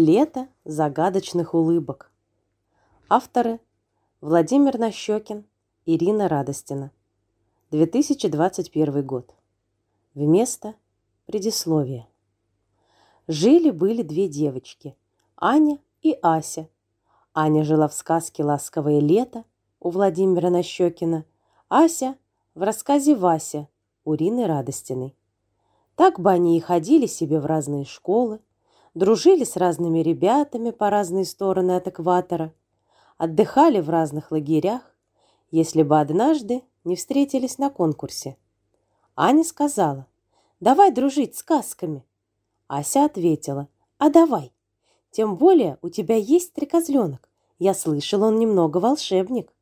Лето загадочных улыбок. Авторы Владимир Нащекин, Ирина Радостина. 2021 год. Вместо предисловия. Жили-были две девочки, Аня и Ася. Аня жила в сказке «Ласковое лето» у Владимира Нащекина, Ася в рассказе «Вася» у Рины Радостиной. Так бы они и ходили себе в разные школы, дружили с разными ребятами по разные стороны от экватора, отдыхали в разных лагерях, если бы однажды не встретились на конкурсе. Аня сказала, давай дружить сказками. Ася ответила, а давай. Тем более у тебя есть стрекозленок. Я слышала, он немного волшебник.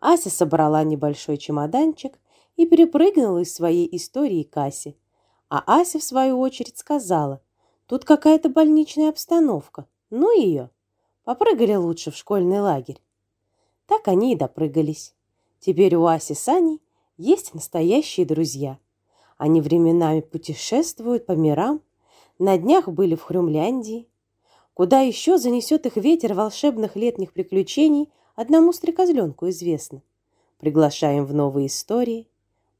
Ася собрала небольшой чемоданчик и перепрыгнула из своей истории к Асе. А Ася, в свою очередь, сказала, Тут какая-то больничная обстановка. Ну ее. Попрыгали лучше в школьный лагерь. Так они и допрыгались. Теперь у Аси с Аней есть настоящие друзья. Они временами путешествуют по мирам. На днях были в Хрюмляндии. Куда еще занесет их ветер волшебных летних приключений, одному стрекозленку известно. Приглашаем в новые истории.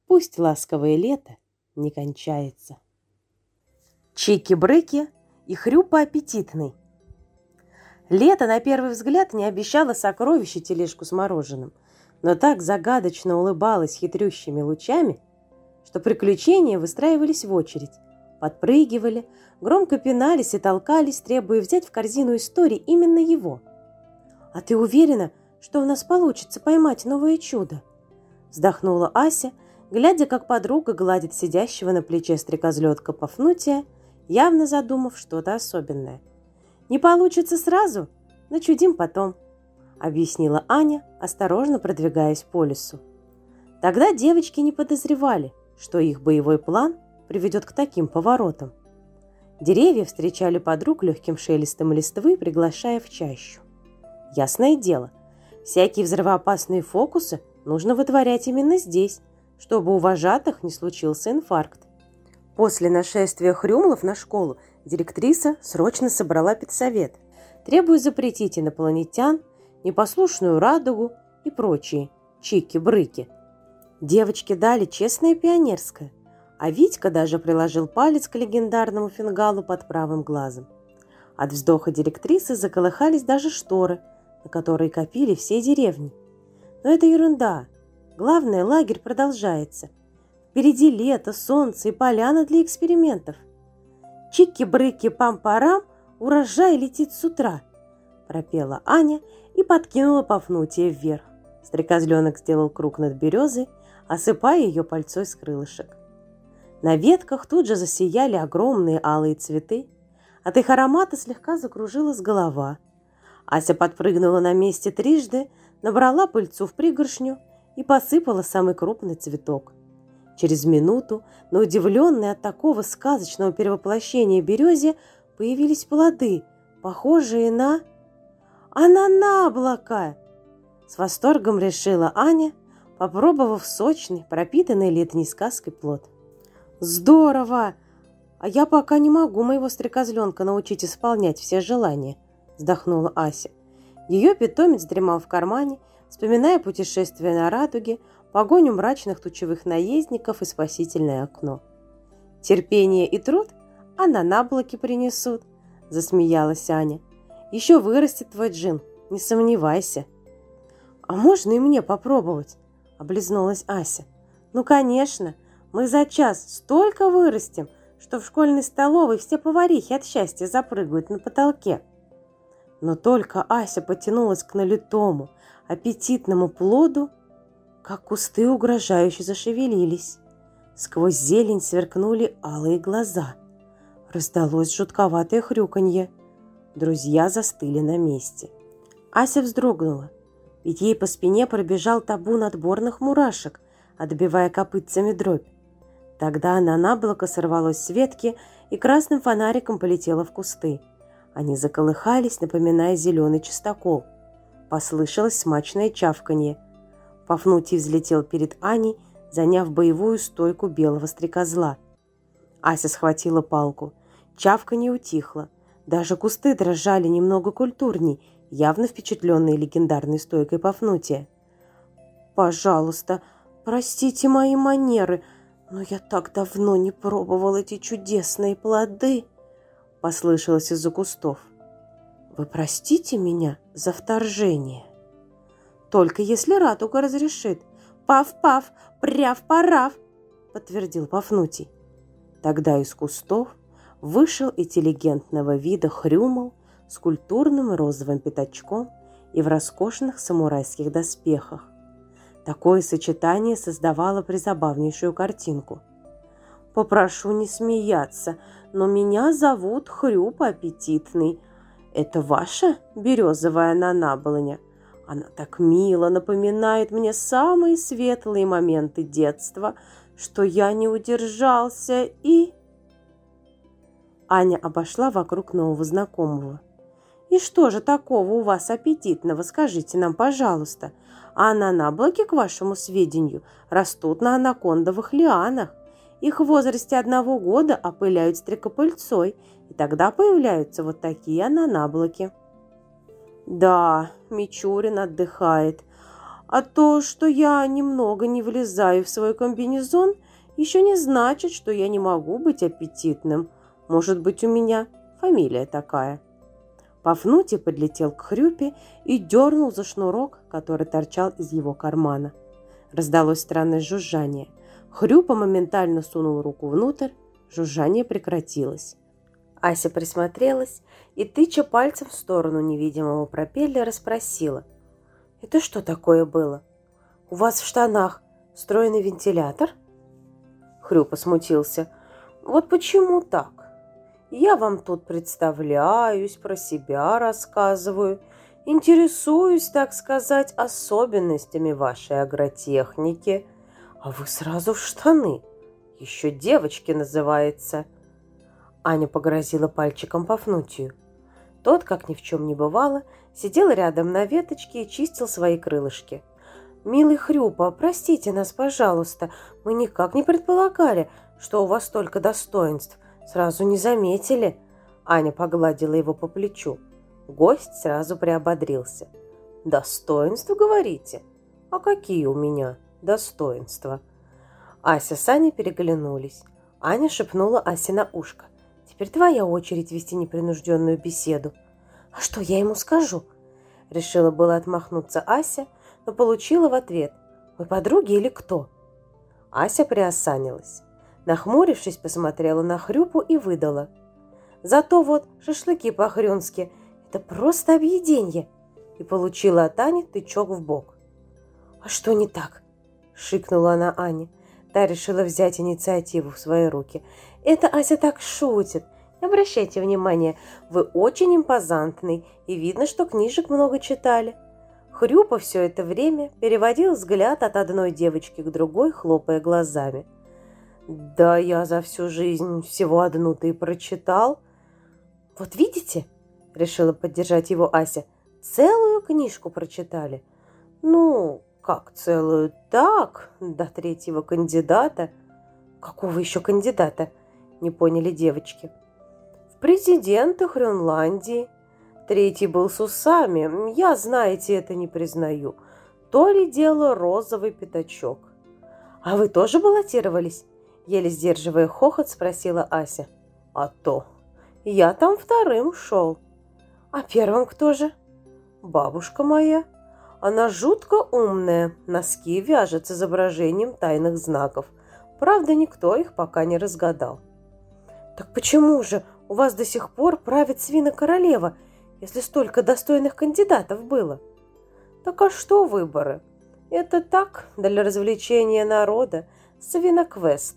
Пусть ласковое лето не кончается. Чики-брыки и хрюпа аппетитный. Лето, на первый взгляд, не обещало сокровища тележку с мороженым, но так загадочно улыбалось хитрющими лучами, что приключения выстраивались в очередь, подпрыгивали, громко пинались и толкались, требуя взять в корзину истории именно его. «А ты уверена, что у нас получится поймать новое чудо?» Вздохнула Ася, глядя, как подруга гладит сидящего на плече стрекозлетка Пафнутия – явно задумав что-то особенное. «Не получится сразу, начудим потом», — объяснила Аня, осторожно продвигаясь по лесу. Тогда девочки не подозревали, что их боевой план приведет к таким поворотам. Деревья встречали подруг легким шелестом листвы, приглашая в чащу. Ясное дело, всякие взрывоопасные фокусы нужно вытворять именно здесь, чтобы у вожатых не случился инфаркт. После нашествия хрюмлов на школу директриса срочно собрала педсовет, требуя запретить инопланетян, непослушную радугу и прочие чики-брыки. Девочки дали честное пионерское, а Витька даже приложил палец к легендарному фингалу под правым глазом. От вздоха директрисы заколыхались даже шторы, на которые копили все деревни. Но это ерунда. Главное, лагерь продолжается – Впереди лето, солнце и поляна для экспериментов. Чики-брыки пам-парам, урожай летит с утра, пропела Аня и подкинула Пафнутия вверх. Стрекозленок сделал круг над березой, осыпая ее пальцой с крылышек. На ветках тут же засияли огромные алые цветы. От их аромата слегка закружилась голова. Ася подпрыгнула на месте трижды, набрала пыльцу в пригоршню и посыпала самый крупный цветок. Через минуту, на удивленной от такого сказочного перевоплощения березе, появились плоды, похожие на... «А на наблоко!» С восторгом решила Аня, попробовав сочный, пропитанный летней сказкой плод. «Здорово! А я пока не могу моего стрекозленка научить исполнять все желания», вздохнула Ася. Ее питомец дремал в кармане, вспоминая путешествие на радуге, погоню мрачных тучевых наездников и спасительное окно. Терпение и труд она на облаке принесут, засмеялась Аня. Еще вырастет твой джин, не сомневайся. А можно и мне попробовать? Облизнулась Ася. Ну, конечно, мы за час столько вырастем, что в школьной столовой все поварихи от счастья запрыгают на потолке. Но только Ася потянулась к налитому, аппетитному плоду, как кусты угрожающе зашевелились. Сквозь зелень сверкнули алые глаза. Раздалось жутковатое хрюканье. Друзья застыли на месте. Ася вздрогнула, ведь ей по спине пробежал табун отборных мурашек, отбивая копытцами дробь. Тогда она наблоко сорвалась с ветки и красным фонариком полетела в кусты. Они заколыхались, напоминая зеленый чистокол. Послышалось смачное чавканье – Пафнутий взлетел перед Аней, заняв боевую стойку белого стрекозла. Ася схватила палку. Чавка не утихла, Даже кусты дрожали немного культурней, явно впечатленные легендарной стойкой Пафнутия. «Пожалуйста, простите мои манеры, но я так давно не пробовал эти чудесные плоды!» послышалось из-за кустов. «Вы простите меня за вторжение?» «Только если Ратуга разрешит. Пав-пав, пряв-парав!» подтвердил Пафнутий. Тогда из кустов вышел интеллигентного вида хрюмал с культурным розовым пятачком и в роскошных самурайских доспехах. Такое сочетание создавало призабавнейшую картинку. «Попрошу не смеяться, но меня зовут Хрюп Аппетитный. Это ваша березовая нанаболыня? Она так мило напоминает мне самые светлые моменты детства, что я не удержался и...» Аня обошла вокруг нового знакомого. «И что же такого у вас аппетитного, скажите нам, пожалуйста? А ананаблаги, к вашему сведению, растут на анакондовых лианах. Их в возрасте одного года опыляют стрекопыльцой, и тогда появляются вот такие ананаблоки». «Да, Мичурин отдыхает. А то, что я немного не влезаю в свой комбинезон, еще не значит, что я не могу быть аппетитным», может быть, у меня фамилия такая. Пафнутий подлетел к хрюпе и дернул за шнурок, который торчал из его кармана. Раздалось странное жужжание. Хрюпа моментально сунул руку внутрь, жужжание прекратилось. Ася присмотрелась и, тыча пальцем в сторону невидимого пропеллера, спросила. «Это что такое было? У вас в штанах встроенный вентилятор?» Хрюпа смутился. «Вот почему так? Я вам тут представляюсь, про себя рассказываю, интересуюсь, так сказать, особенностями вашей агротехники. А вы сразу в штаны. Еще девочки называется. Аня погрозила пальчиком Пафнутию. Тот, как ни в чем не бывало, сидел рядом на веточке и чистил свои крылышки. «Милый Хрюпа, простите нас, пожалуйста, мы никак не предполагали, что у вас столько достоинств. Сразу не заметили. Аня погладила его по плечу. Гость сразу приободрился. «Достоинства, говорите? А какие у меня достоинства?» Ася с Аней переглянулись. Аня шепнула Асе на ушко. «Теперь твоя очередь вести непринужденную беседу». «А что я ему скажу?» Решила было отмахнуться Ася, но получила в ответ. «Вы подруги или кто?» Ася приосанилась. Нахмурившись, посмотрела на Хрюпу и выдала. «Зато вот шашлыки по-хрюнски – это просто объеденье!» И получила от Ани тычок в бок. «А что не так?» – шикнула она Ане. Та решила взять инициативу в свои руки. «Это Ася так шутит. Не обращайте внимания, вы очень импозантный, и видно, что книжек много читали». Хрюпа все это время переводил взгляд от одной девочки к другой, хлопая глазами – да я за всю жизнь всего одну-то и прочитал. Вот видите, решила поддержать его Ася, целую книжку прочитали. Ну, как целую? Так, до третьего кандидата. Какого еще кандидата? Не поняли девочки. В президенты Хрюнландии. Третий был с усами. Я, знаете, это не признаю. То ли дело розовый пятачок. А вы тоже баллотировались? Еле сдерживая хохот, спросила Ася. «А то! Я там вторым шел. А первым кто же?» «Бабушка моя. Она жутко умная, носки вяжет с изображением тайных знаков. Правда, никто их пока не разгадал». «Так почему же у вас до сих пор правит свина-королева, если столько достойных кандидатов было?» «Так а что выборы? Это так, для развлечения народа, свиноквест.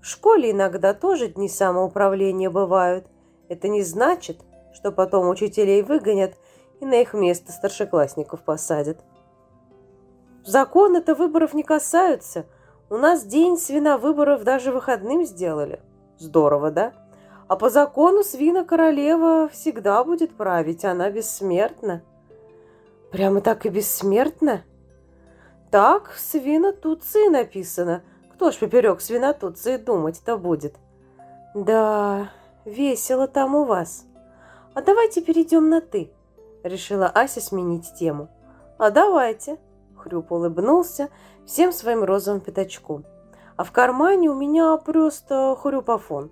В школе иногда тоже дни самоуправления бывают. Это не значит, что потом учителей выгонят и на их место старшеклассников посадят. Закон это выборов не касаются. У нас день свина выборов даже выходным сделали. Здорово, да? А по закону свина королева всегда будет править, она бессмертна. Прямо так и бессмертна? Так свина Туции написано – кто ж поперек свинотутцы думать-то будет? Да, весело там у вас. «А давайте перейдем на «ты», — решила Ася сменить тему. «А давайте», — Хрюп улыбнулся всем своим розовым пятачком. «А в кармане у меня просто хрюпофон.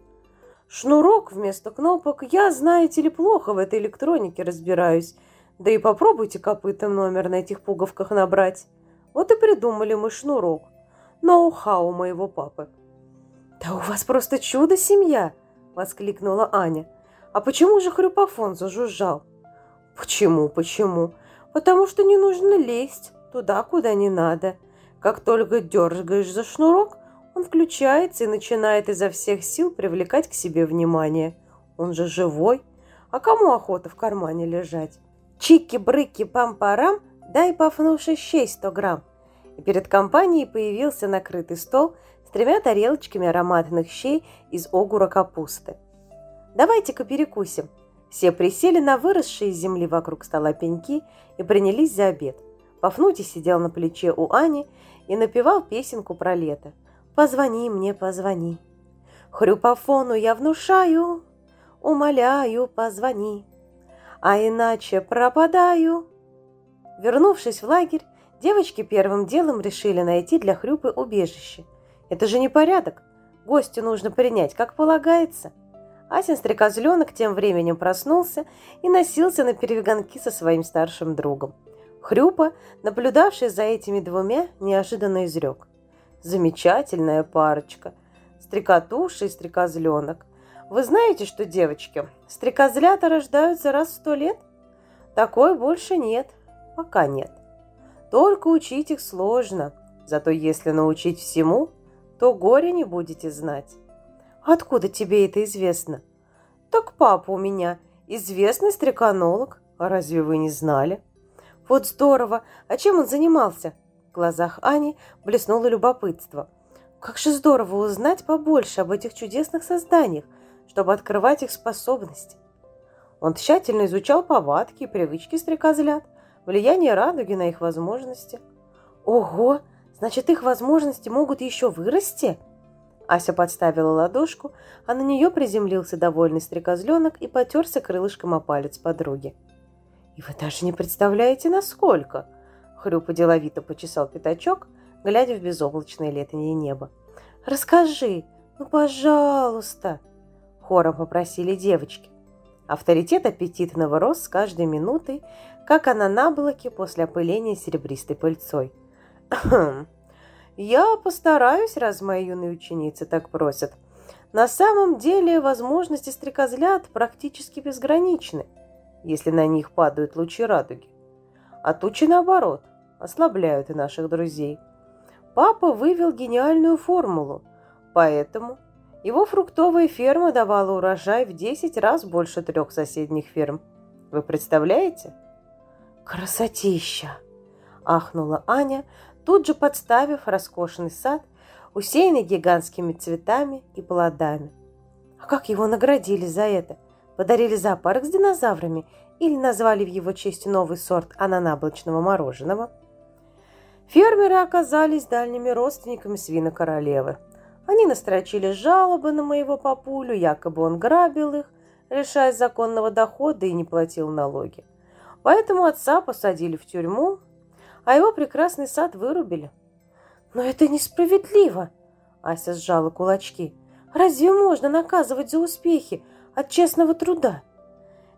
Шнурок вместо кнопок. Я, знаете ли, плохо в этой электронике разбираюсь. Да и попробуйте копытом номер на этих пуговках набрать. Вот и придумали мы шнурок. Ноу-хау моего папы». «Да у вас просто чудо-семья!» — воскликнула Аня. «А почему же хрюпофон зажужжал?» «Почему, почему? Потому что не нужно лезть туда, куда не надо. Как только дергаешь за шнурок, он включается и начинает изо всех сил привлекать к себе внимание. Он же живой. А кому охота в кармане лежать? Чики-брыки пам-парам, дай пафнувши щей сто грамм. И перед компанией появился накрытый стол с тремя тарелочками ароматных щей из огура капусты. «Давайте-ка перекусим», все присели на выросшие из земли вокруг стола пеньки и принялись за обед. Пафнутий сидел на плече у Ани и напевал песенку про лето. «Позвони мне, позвони». Хрюпофону я внушаю, умоляю, позвони. А иначе пропадаю. Вернувшись в лагерь, девочки первым делом решили найти для Хрюпы убежище. Это же не порядок. Гостю нужно принять, как полагается. Асин стрекозленок тем временем проснулся и носился на перегонки со своим старшим другом. Хрюпа, наблюдавший за этими двумя, неожиданно изрек. «Замечательная парочка! Стрекотуша и стрекозленок! Вы знаете, что, девочки, стрекозлята рождаются раз в сто лет? Такой больше нет, пока нет. Только учить их сложно, зато если научить всему, то горе не будете знать. Откуда тебе это известно? Так папа у меня известный стреканолог. А разве вы не знали? Вот здорово. А чем он занимался? В глазах Ани блеснуло любопытство. Как же здорово узнать побольше об этих чудесных созданиях, чтобы открывать их способности. Он тщательно изучал повадки и привычки стрекозлят, влияние радуги на их возможности. Ого, значит, их возможности могут еще вырасти? Ася подставила ладошку, а на нее приземлился довольный стрекозленок и потерся крылышком о палец подруги. «И вы даже не представляете, насколько!» Хрюпа деловито почесал пятачок, глядя в безоблачное летнее небо. «Расскажи, ну, пожалуйста!» Хором попросили девочки. Авторитет аппетитного рос с каждой минутой, как она на блоке после опыления серебристой пыльцой. Я постараюсь, раз мои юные ученицы так просят. На самом деле возможности стрекозлят практически безграничны, если на них падают лучи радуги. А тучи, наоборот, ослабляют и наших друзей. Папа вывел гениальную формулу, поэтому его фруктовая ферма давала урожай в 10 раз больше трех соседних ферм. Вы представляете? «Красотища!» – ахнула Аня, тут же подставив роскошный сад, усеянный гигантскими цветами и плодами. А как его наградили за это? Подарили зоопарк с динозаврами или назвали в его честь новый сорт ананаблочного мороженого? Фермеры оказались дальними родственниками свина королевы. Они настрочили жалобы на моего папулю, якобы он грабил их, лишаясь законного дохода и не платил налоги. Поэтому отца посадили в тюрьму, а его прекрасный сад вырубили. Но это несправедливо, Ася сжала кулачки. Разве можно наказывать за успехи от честного труда?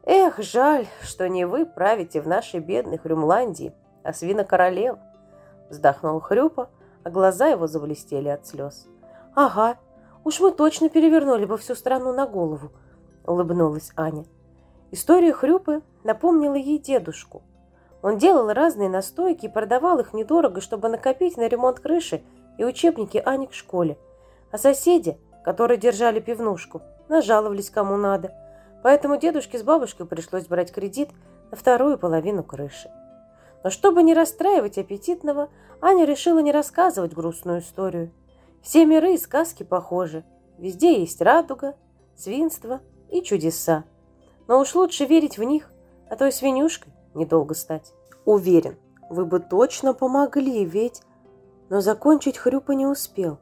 Эх, жаль, что не вы правите в нашей бедной Хрюмландии, а свина королева. Вздохнул Хрюпа, а глаза его заблестели от слез. Ага, уж мы точно перевернули бы всю страну на голову, улыбнулась Аня. История Хрюпы напомнила ей дедушку – он делал разные настойки и продавал их недорого, чтобы накопить на ремонт крыши и учебники Ани к школе. А соседи, которые держали пивнушку, нажаловались кому надо. Поэтому дедушке с бабушкой пришлось брать кредит на вторую половину крыши. Но чтобы не расстраивать аппетитного, Аня решила не рассказывать грустную историю. Все миры и сказки похожи. Везде есть радуга, свинство и чудеса. Но уж лучше верить в них, а то и свинюшкой недолго стать. Уверен, вы бы точно помогли, ведь... Но закончить Хрюпа не успел.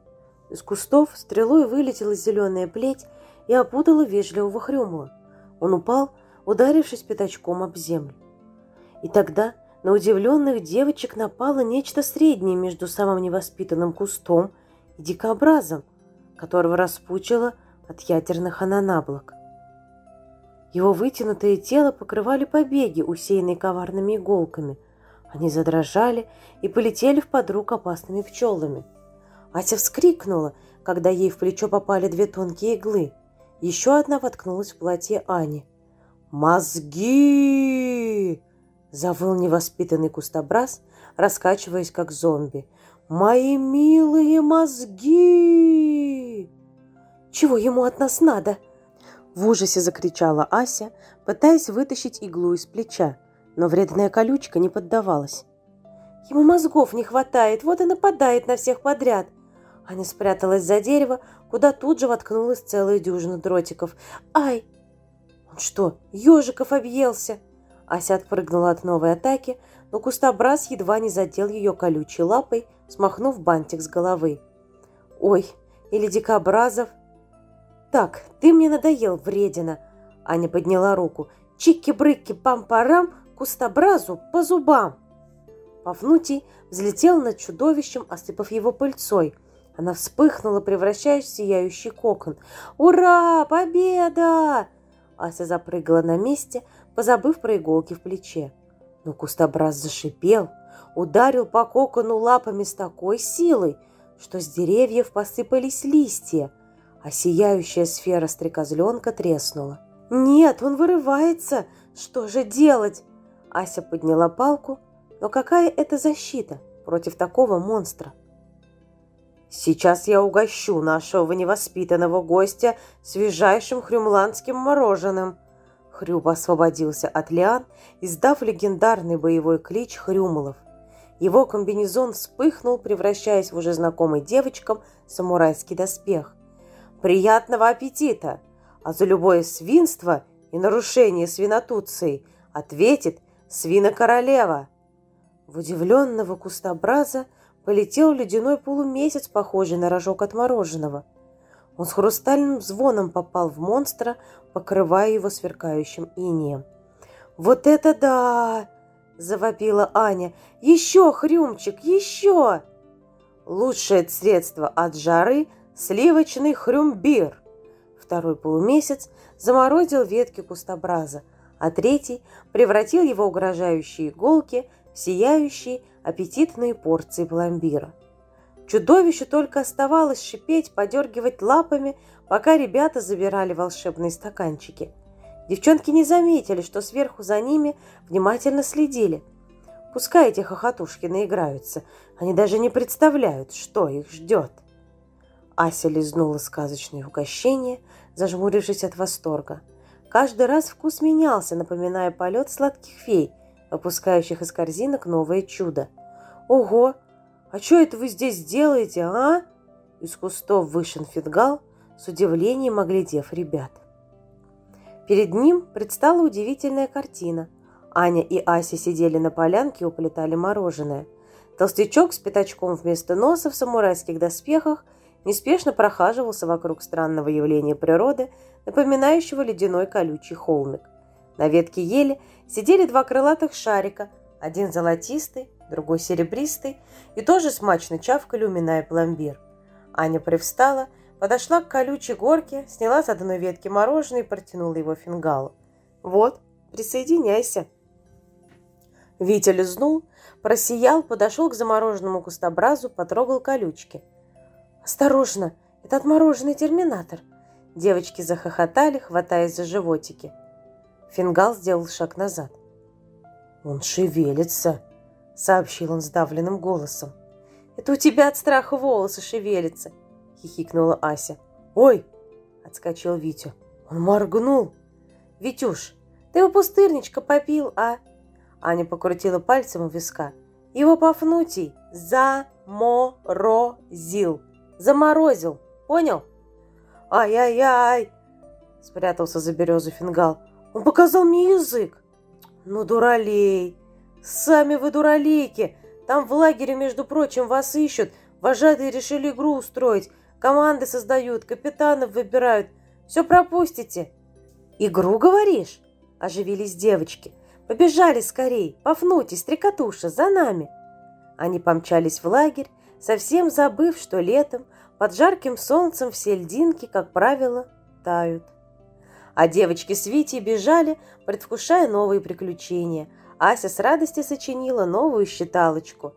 Из кустов стрелой вылетела зеленая плеть и опутала вежливого Хрюмла. Он упал, ударившись пятачком об землю. И тогда на удивленных девочек напало нечто среднее между самым невоспитанным кустом и дикобразом, которого распучило от ядерных ананаблок. Его вытянутое тело покрывали побеги, усеянные коварными иголками. Они задрожали и полетели в подруг опасными пчелами. Ася вскрикнула, когда ей в плечо попали две тонкие иглы. Еще одна воткнулась в платье Ани. «Мозги!» – завыл невоспитанный кустобраз, раскачиваясь как зомби. «Мои милые мозги!» «Чего ему от нас надо?» В ужасе закричала Ася, пытаясь вытащить иглу из плеча, но вредная колючка не поддавалась. «Ему мозгов не хватает, вот и нападает на всех подряд!» Аня спряталась за дерево, куда тут же воткнулась целая дюжина дротиков. «Ай!» «Он что, ежиков объелся?» Ася отпрыгнула от новой атаки, но кустобраз едва не задел ее колючей лапой, смахнув бантик с головы. «Ой, или дикобразов!» «Так, ты мне надоел, вредина!» Аня подняла руку. «Чики-брыки, пам-парам, кустобразу по зубам!» Пафнутий взлетел над чудовищем, осыпав его пыльцой. Она вспыхнула, превращаясь в сияющий кокон. «Ура! Победа!» Ася запрыгала на месте, позабыв про иголки в плече. Но кустобраз зашипел, ударил по кокону лапами с такой силой, что с деревьев посыпались листья, а сияющая сфера стрекозленка треснула. «Нет, он вырывается! Что же делать?» Ася подняла палку, но какая это защита против такого монстра? «Сейчас я угощу нашего невоспитанного гостя свежайшим хрюмландским мороженым!» Хрюб освободился от лиан, издав легендарный боевой клич Хрюмлов. Его комбинезон вспыхнул, превращаясь в уже знакомый девочкам самурайский доспех. Приятного аппетита! А за любое свинство и нарушение свинотуции ответит свинокоролева. В удивленного кустобраза полетел ледяной полумесяц, похожий на рожок от мороженого. Он с хрустальным звоном попал в монстра, покрывая его сверкающим инеем. «Вот это да!» – завопила Аня. «Еще, Хрюмчик, еще!» Лучшее средство от жары – сливочный хрюмбир. Второй полумесяц заморозил ветки кустобраза, а третий превратил его угрожающие иголки в сияющие аппетитные порции пломбира. Чудовищу только оставалось шипеть, подергивать лапами, пока ребята забирали волшебные стаканчики. Девчонки не заметили, что сверху за ними внимательно следили. Пускай эти хохотушки наиграются, они даже не представляют, что их ждет. Ася лизнула сказочное угощение, зажмурившись от восторга. Каждый раз вкус менялся, напоминая полет сладких фей, выпускающих из корзинок новое чудо. «Ого! А что это вы здесь делаете, а?» Из кустов вышел фингал, с удивлением оглядев ребят. Перед ним предстала удивительная картина. Аня и Ася сидели на полянке и уплетали мороженое. Толстячок с пятачком вместо носа в самурайских доспехах – неспешно прохаживался вокруг странного явления природы, напоминающего ледяной колючий холмик. На ветке ели сидели два крылатых шарика, один золотистый, другой серебристый, и тоже смачно чавкали, уминая пломбир. Аня привстала, подошла к колючей горке, сняла с одной ветки мороженое и протянула его фингалу. «Вот, присоединяйся!» Витя лизнул, просиял, подошел к замороженному кустобразу, потрогал колючки – «Осторожно! Это отмороженный терминатор!» Девочки захохотали, хватаясь за животики. Фингал сделал шаг назад. «Он шевелится!» — сообщил он сдавленным голосом. «Это у тебя от страха волосы шевелятся!» — хихикнула Ася. «Ой!» — отскочил Витя. «Он моргнул!» «Витюш, ты его пустырничка попил, а?» Аня покрутила пальцем у виска. «Его Пафнутий заморозил!» Заморозил. Понял? Ай-яй-яй! Спрятался за березу фингал. Он показал мне язык. Ну, дуралей. Сами вы дуралейки. Там в лагере, между прочим, вас ищут. Вожатые решили игру устроить. Команды создают, капитанов выбирают. Все пропустите. Игру, говоришь? оживились девочки. «Побежали скорей! Пафнутий, стрекотуша, за нами!» Они помчались в лагерь, совсем забыв, что летом под жарким солнцем все льдинки, как правило, тают. А девочки с Витей бежали, предвкушая новые приключения. Ася с радостью сочинила новую считалочку.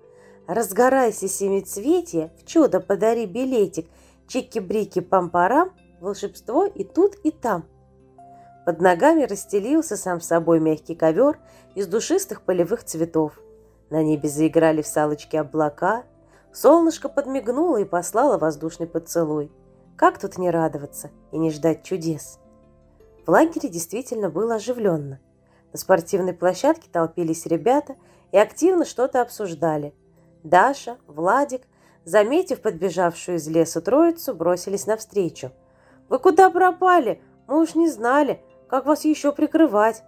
«Разгорайся, семицветие, в чудо подари билетик, чики-брики-пам-парам, волшебство и тут, и там». Под ногами расстелился сам собой мягкий ковер из душистых полевых цветов. На небе заиграли в салочки облака, солнышко подмигнуло и послало воздушный поцелуй. Как тут не радоваться и не ждать чудес? В лагере действительно было оживленно. На спортивной площадке толпились ребята и активно что-то обсуждали. Даша, Владик, заметив подбежавшую из леса троицу, бросились навстречу. «Вы куда пропали? Мы уж не знали, как вас еще прикрывать?»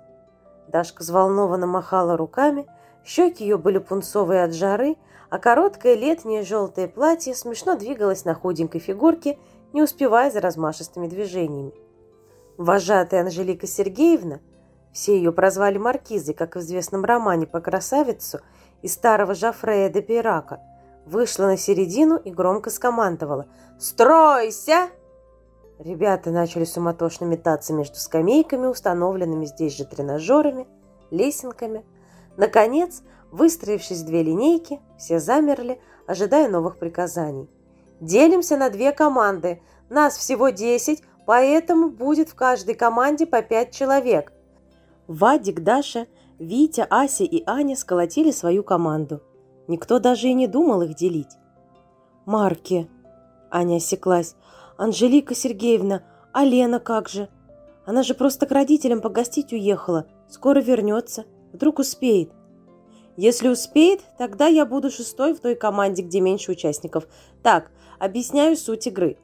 Дашка взволнованно махала руками, щеки ее были пунцовые от жары, а короткое летнее желтое платье смешно двигалось на худенькой фигурке, не успевая за размашистыми движениями. Вожатая Анжелика Сергеевна, все ее прозвали Маркизой, как в известном романе по красавицу из старого Жафрея де Пирака, вышла на середину и громко скомандовала «Стройся!» Ребята начали суматошно метаться между скамейками, установленными здесь же тренажерами, лесенками. Наконец, выстроившись две линейки, все замерли, ожидая новых приказаний. «Делимся на две команды. Нас всего десять, поэтому будет в каждой команде по пять человек». Вадик, Даша, Витя, Ася и Аня сколотили свою команду. Никто даже и не думал их делить. «Марки!» Аня осеклась. Анжелика Сергеевна, а Лена как же? Она же просто к родителям погостить уехала. Скоро вернется. Вдруг успеет. Если успеет, тогда я буду шестой в той команде, где меньше участников. Так, объясняю суть игры.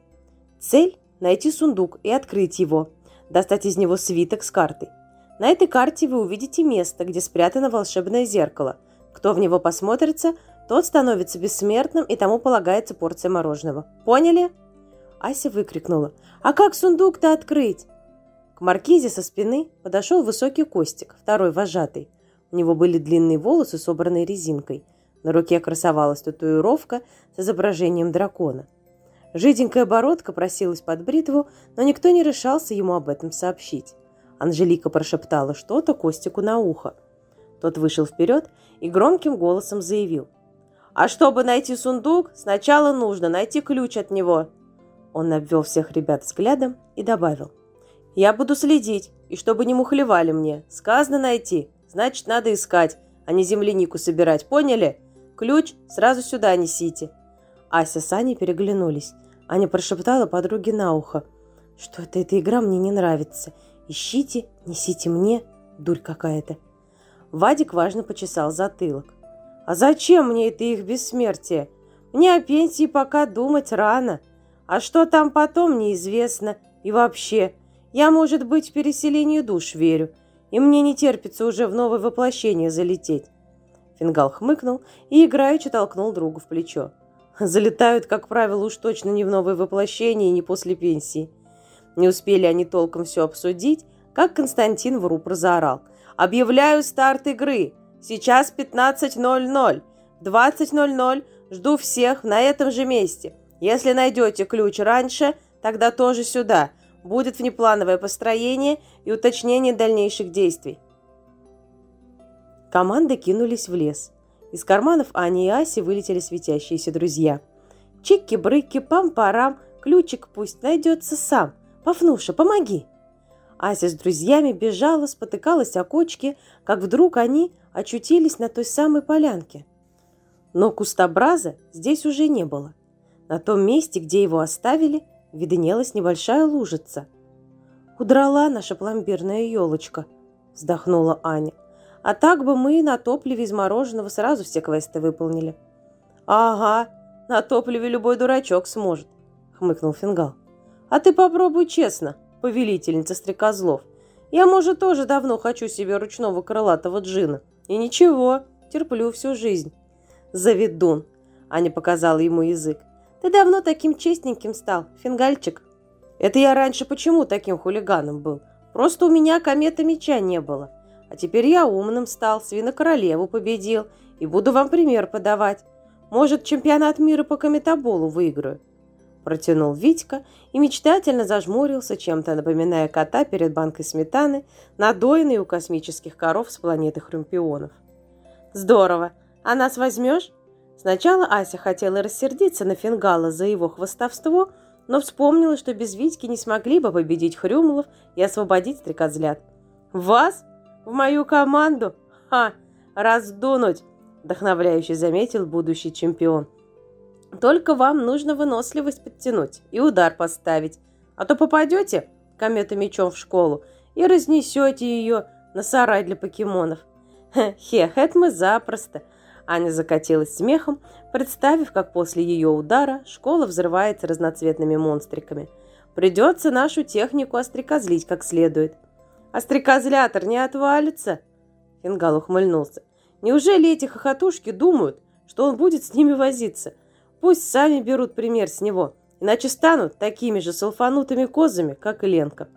Цель – найти сундук и открыть его. Достать из него свиток с картой. На этой карте вы увидите место, где спрятано волшебное зеркало. Кто в него посмотрится, тот становится бессмертным и тому полагается порция мороженого. Поняли? Ася выкрикнула. «А как сундук-то открыть?» К маркизе со спины подошел высокий Костик, второй вожатый. У него были длинные волосы, собранные резинкой. На руке красовалась татуировка с изображением дракона. Жиденькая бородка просилась под бритву, но никто не решался ему об этом сообщить. Анжелика прошептала что-то Костику на ухо. Тот вышел вперед и громким голосом заявил. «А чтобы найти сундук, сначала нужно найти ключ от него. Он обвел всех ребят взглядом и добавил. «Я буду следить, и чтобы не мухлевали мне. Сказано найти, значит, надо искать, а не землянику собирать, поняли? Ключ сразу сюда несите». Ася с Аней переглянулись. Аня прошептала подруге на ухо. «Что-то эта игра мне не нравится. Ищите, несите мне, дурь какая-то». Вадик важно почесал затылок. «А зачем мне это их бессмертие? Мне о пенсии пока думать рано». А что там потом, неизвестно. И вообще, я, может быть, в переселение душ верю, и мне не терпится уже в новое воплощение залететь. Фингал хмыкнул и играючи толкнул другу в плечо. Залетают, как правило, уж точно не в новое воплощение и не после пенсии. Не успели они толком все обсудить, как Константин в рупор заорал. «Объявляю старт игры! Сейчас 15.00! В 20.00 жду всех на этом же месте!» Если найдете ключ раньше, тогда тоже сюда. Будет внеплановое построение и уточнение дальнейших действий. Команды кинулись в лес. Из карманов Ани и Аси вылетели светящиеся друзья. Чики-брыки, пам-парам, ключик пусть найдется сам. Пафнуша, помоги! Ася с друзьями бежала, спотыкалась о кочке, как вдруг они очутились на той самой полянке. Но кустобраза здесь уже не было. На том месте, где его оставили, виднелась небольшая лужица. «Удрала наша пломбирная елочка», – вздохнула Аня. «А так бы мы на топливе из мороженого сразу все квесты выполнили». «Ага, на топливе любой дурачок сможет», – хмыкнул Фингал. «А ты попробуй честно, повелительница стрекозлов. Я, может, тоже давно хочу себе ручного крылатого джина. И ничего, терплю всю жизнь». «Заведун», – Аня показала ему язык. Ты давно таким честненьким стал, фингальчик. Это я раньше почему таким хулиганом был? Просто у меня кометы меча не было. А теперь я умным стал, свинокоролеву победил, и буду вам пример подавать. Может, чемпионат мира по кометоболу выиграю. Протянул Витька и мечтательно зажмурился, чем-то напоминая кота перед банкой сметаны, надоенной у космических коров с планеты Хрумпионов. «Здорово! А нас возьмешь?» Сначала Ася хотела рассердиться на Фингала за его хвостовство, но вспомнила, что без Витьки не смогли бы победить Хрюмлов и освободить стрекозлят. «Вас? В мою команду? Ха! Раздунуть!» – вдохновляюще заметил будущий чемпион. «Только вам нужно выносливость подтянуть и удар поставить, а то попадете комета мечом в школу и разнесете ее на сарай для покемонов. Хех, это мы запросто!» Аня закатилась смехом, представив, как после ее удара школа взрывается разноцветными монстриками. Придется нашу технику острекозлить как следует. «Острекозлятор не отвалится?» Фингал ухмыльнулся. «Неужели эти хохотушки думают, что он будет с ними возиться? Пусть сами берут пример с него, иначе станут такими же салфанутыми козами, как и Ленка».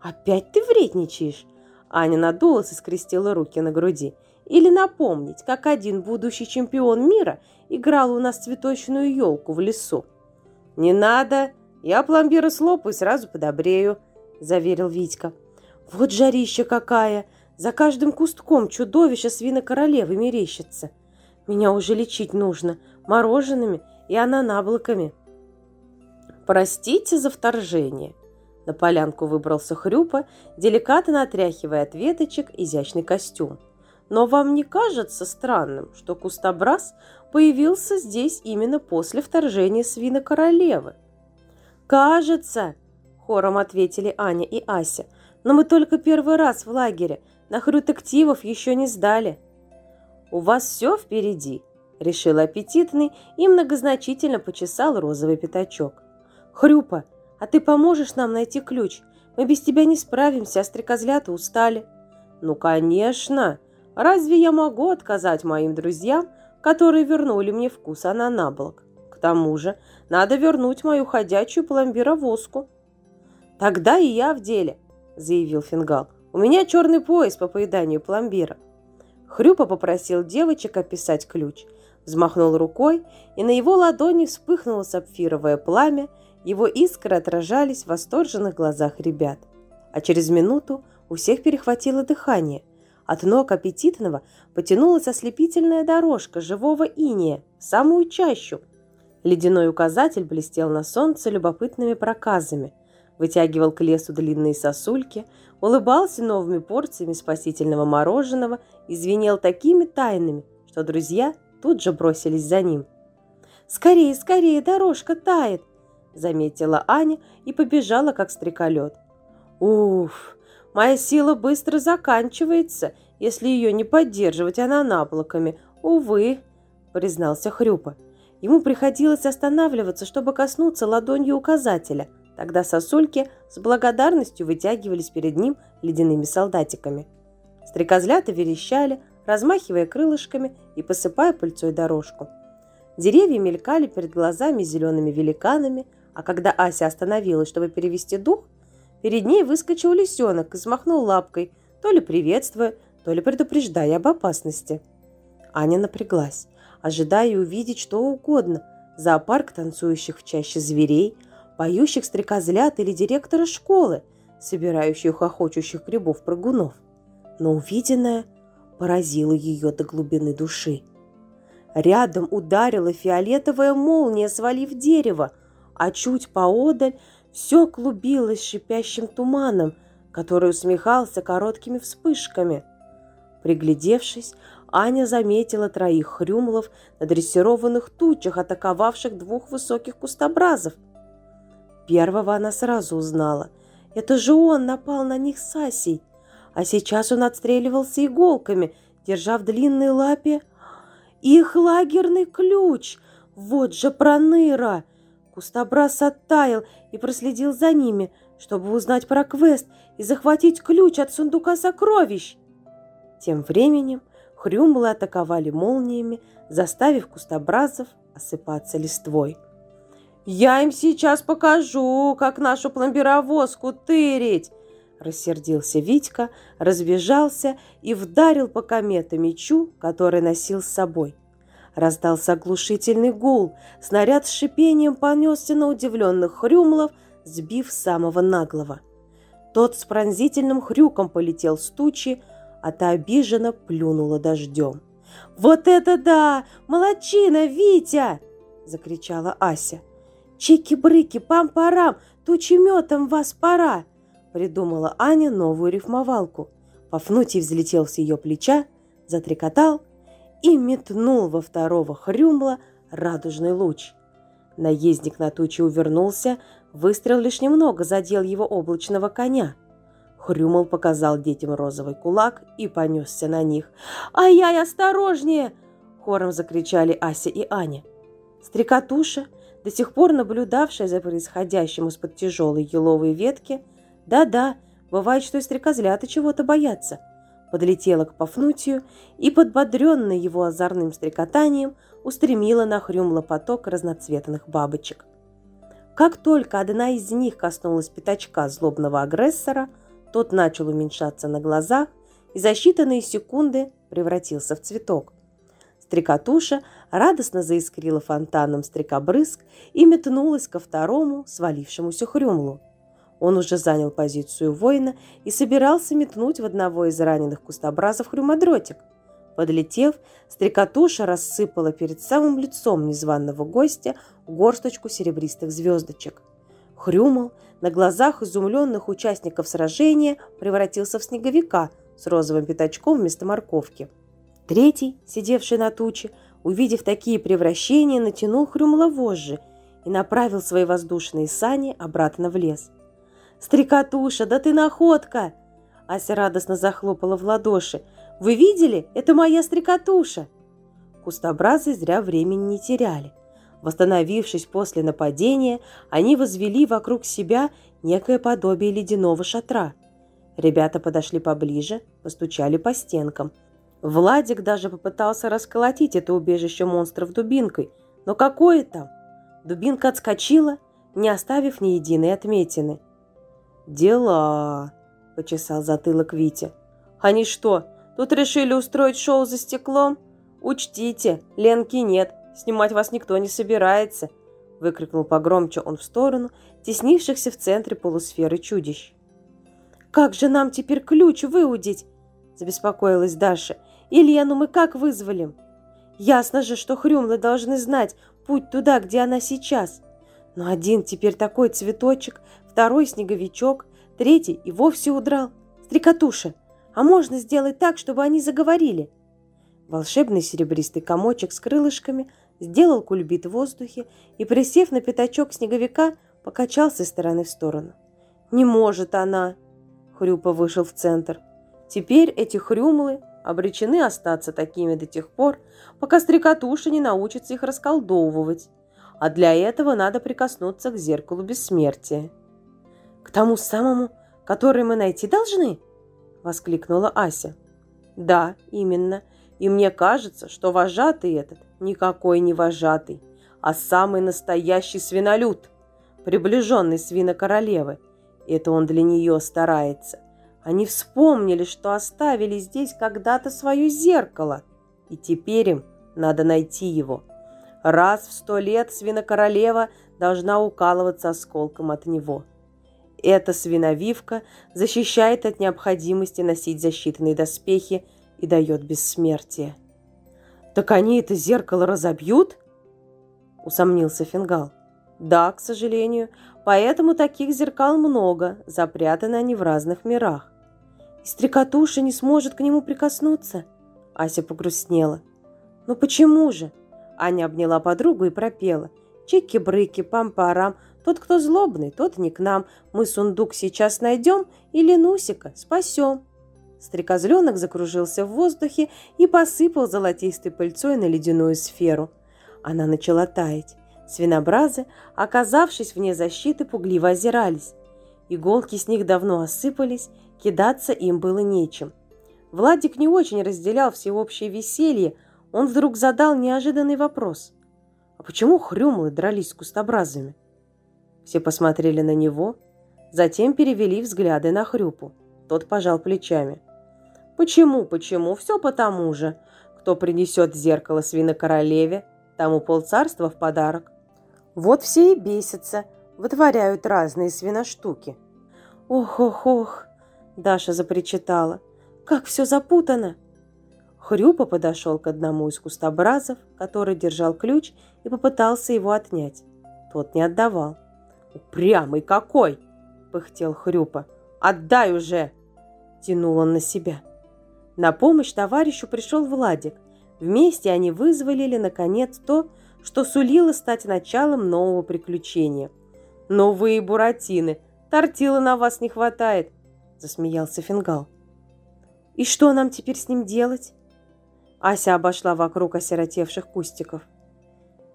«Опять ты вредничаешь?» Аня надулась и скрестила руки на груди. Или напомнить, как один будущий чемпион мира играл у нас цветочную елку в лесу. «Не надо, я пломбира слопаю и сразу подобрею», – заверил Витька. «Вот жарища какая! За каждым кустком чудовище свинокоролевы мерещится. Меня уже лечить нужно мороженными и ананаблоками». «Простите за вторжение», на полянку выбрался Хрюпа, деликатно отряхивая от веточек изящный костюм. Но вам не кажется странным, что кустобраз появился здесь именно после вторжения свина королевы? «Кажется!» – хором ответили Аня и Ася. «Но мы только первый раз в лагере, на хрютективов еще не сдали». «У вас все впереди», – решил аппетитный и многозначительно почесал розовый пятачок. «Хрюпа, а ты поможешь нам найти ключ? Мы без тебя не справимся, а стрекозлята устали». «Ну, конечно!» Разве я могу отказать моим друзьям, которые вернули мне вкус ананаблок? К тому же надо вернуть мою ходячую пломбировозку. Тогда и я в деле, заявил Фингал. У меня черный пояс по поеданию пломбира. Хрюпа попросил девочек описать ключ, взмахнул рукой, и на его ладони вспыхнуло сапфировое пламя, его искры отражались в восторженных глазах ребят. А через минуту у всех перехватило дыхание – от ног аппетитного потянулась ослепительная дорожка живого иния самую чащу. Ледяной указатель блестел на солнце любопытными проказами, вытягивал к лесу длинные сосульки, улыбался новыми порциями спасительного мороженого и звенел такими тайнами, что друзья тут же бросились за ним. «Скорее, скорее, дорожка тает!» – заметила Аня и побежала, как стреколет. «Уф, Моя сила быстро заканчивается, если ее не поддерживать ананаблоками. Увы, признался Хрюпа. Ему приходилось останавливаться, чтобы коснуться ладонью указателя. Тогда сосульки с благодарностью вытягивались перед ним ледяными солдатиками. Стрекозлята верещали, размахивая крылышками и посыпая пыльцой дорожку. Деревья мелькали перед глазами зелеными великанами, а когда Ася остановилась, чтобы перевести дух, Перед ней выскочил лисенок и смахнул лапкой, то ли приветствуя, то ли предупреждая об опасности. Аня напряглась, ожидая увидеть что угодно. Зоопарк танцующих в чаще зверей, поющих стрекозлят или директора школы, собирающих охочущих грибов-прыгунов. Но увиденное поразило ее до глубины души. Рядом ударила фиолетовая молния, свалив дерево, а чуть поодаль все клубилось шипящим туманом, который усмехался короткими вспышками. Приглядевшись, Аня заметила троих хрюмлов на дрессированных тучах, атаковавших двух высоких кустобразов. Первого она сразу узнала. Это же он напал на них с Асей. А сейчас он отстреливался иголками, держа в длинной лапе их лагерный ключ. Вот же проныра! Кустобраз оттаял и проследил за ними, чтобы узнать про квест и захватить ключ от сундука сокровищ. Тем временем хрюмлы атаковали молниями, заставив кустобразов осыпаться листвой. «Я им сейчас покажу, как нашу пломбировозку тырить!» Рассердился Витька, разбежался и вдарил по комета мечу, который носил с собой. Раздался оглушительный гул, снаряд с шипением понесся на удивленных хрюмлов, сбив самого наглого. Тот с пронзительным хрюком полетел с тучи, а та обиженно плюнула дождем. «Вот это да! Молодчина, Витя!» – закричала Ася. «Чики-брыки, пам-парам, тучеметом вас пора!» – придумала Аня новую рифмовалку. Пафнутий взлетел с ее плеча, затрекотал и метнул во второго хрюмла радужный луч. Наездник на тучи увернулся, выстрел лишь немного задел его облачного коня. Хрюмл показал детям розовый кулак и понесся на них. «Ай-яй, осторожнее!» – хором закричали Ася и Аня. Стрекотуша, до сих пор наблюдавшая за происходящим из-под тяжелой еловой ветки, да-да, бывает, что стрекозлята чего-то боятся, подлетела к Пафнутию и, подбодренная его озорным стрекотанием, устремила на хрюмло поток разноцветных бабочек. Как только одна из них коснулась пятачка злобного агрессора, тот начал уменьшаться на глазах и за считанные секунды превратился в цветок. Стрекотуша радостно заискрила фонтаном стрекобрызг и метнулась ко второму свалившемуся хрюмлу. Он уже занял позицию воина и собирался метнуть в одного из раненых кустобразов хрюмодротик. Подлетев, стрекотуша рассыпала перед самым лицом незваного гостя горсточку серебристых звездочек. Хрюмал на глазах изумленных участников сражения превратился в снеговика с розовым пятачком вместо морковки – Третий, сидевший на туче, увидев такие превращения, натянул хрюмло вожжи и направил свои воздушные сани обратно в лес. «Стрекотуша, да ты находка!» Ася радостно захлопала в ладоши. «Вы видели? Это моя стрекотуша!» Кустобразы зря времени не теряли. Восстановившись после нападения, они возвели вокруг себя некое подобие ледяного шатра. Ребята подошли поближе, постучали по стенкам – Владик даже попытался расколотить это убежище монстров дубинкой, но какое там? Дубинка отскочила, не оставив ни единой отметины. «Дела», – почесал затылок Витя. «Они что, тут решили устроить шоу за стеклом? Учтите, Ленки нет, снимать вас никто не собирается», – выкрикнул погромче он в сторону теснившихся в центре полусферы чудищ. «Как же нам теперь ключ выудить?» – забеспокоилась Даша – Ильяну мы как вызволим? Ясно же, что хрюмлы должны знать путь туда, где она сейчас. Но один теперь такой цветочек, второй снеговичок, третий и вовсе удрал. Стрекотуша, а можно сделать так, чтобы они заговорили? Волшебный серебристый комочек с крылышками сделал кульбит в воздухе и, присев на пятачок снеговика, покачался из стороны в сторону. «Не может она!» Хрюпа вышел в центр. Теперь эти хрюмлы обречены остаться такими до тех пор, пока стрекотуша не научится их расколдовывать, а для этого надо прикоснуться к зеркалу бессмертия. «К тому самому, который мы найти должны?» – воскликнула Ася. «Да, именно. И мне кажется, что вожатый этот никакой не вожатый, а самый настоящий свинолюд, приближенный свина королевы. Это он для нее старается. Они вспомнили, что оставили здесь когда-то свое зеркало, и теперь им надо найти его. Раз в сто лет свинокоролева должна укалываться осколком от него. Эта свиновивка защищает от необходимости носить защитные доспехи и дает бессмертие. «Так они это зеркало разобьют?» – усомнился Фингал. «Да, к сожалению, поэтому таких зеркал много, запрятаны они в разных мирах. И стрекотуша не сможет к нему прикоснуться. Ася погрустнела. «Ну почему же?» Аня обняла подругу и пропела. «Чики-брыки, пам-парам, тот, кто злобный, тот не к нам. Мы сундук сейчас найдем и Ленусика спасем». Стрекозленок закружился в воздухе и посыпал золотистой пыльцой на ледяную сферу. Она начала таять. Свинобразы, оказавшись вне защиты, пугливо озирались. Иголки с них давно осыпались, Кидаться им было нечем. Владик не очень разделял всеобщее веселье, он вдруг задал неожиданный вопрос. «А почему хрюмлы дрались с кустобразами?» Все посмотрели на него. Затем перевели взгляды на Хрюпу. Тот пожал плечами. «Почему, почему? Все потому же. Кто принесет зеркало свинокоролеве, тому полцарства в подарок. Вот все и бесятся, вытворяют разные свиноштуки». «Ох-ох-ох!» – Даша запричитала. «Как все запутано!» Хрюпа подошел к одному из кустобразов, который держал ключ, и попытался его отнять. Тот не отдавал. «Упрямый какой!» – пыхтел Хрюпа. «Отдай уже!» – тянул он на себя. На помощь товарищу пришел Владик. Вместе они вызволили, наконец, то, что сулило стать началом нового приключения. «Ну вы и буратины! Тортила на вас не хватает!» – засмеялся Фингал. «И что нам теперь с ним делать?» Ася обошла вокруг осиротевших кустиков.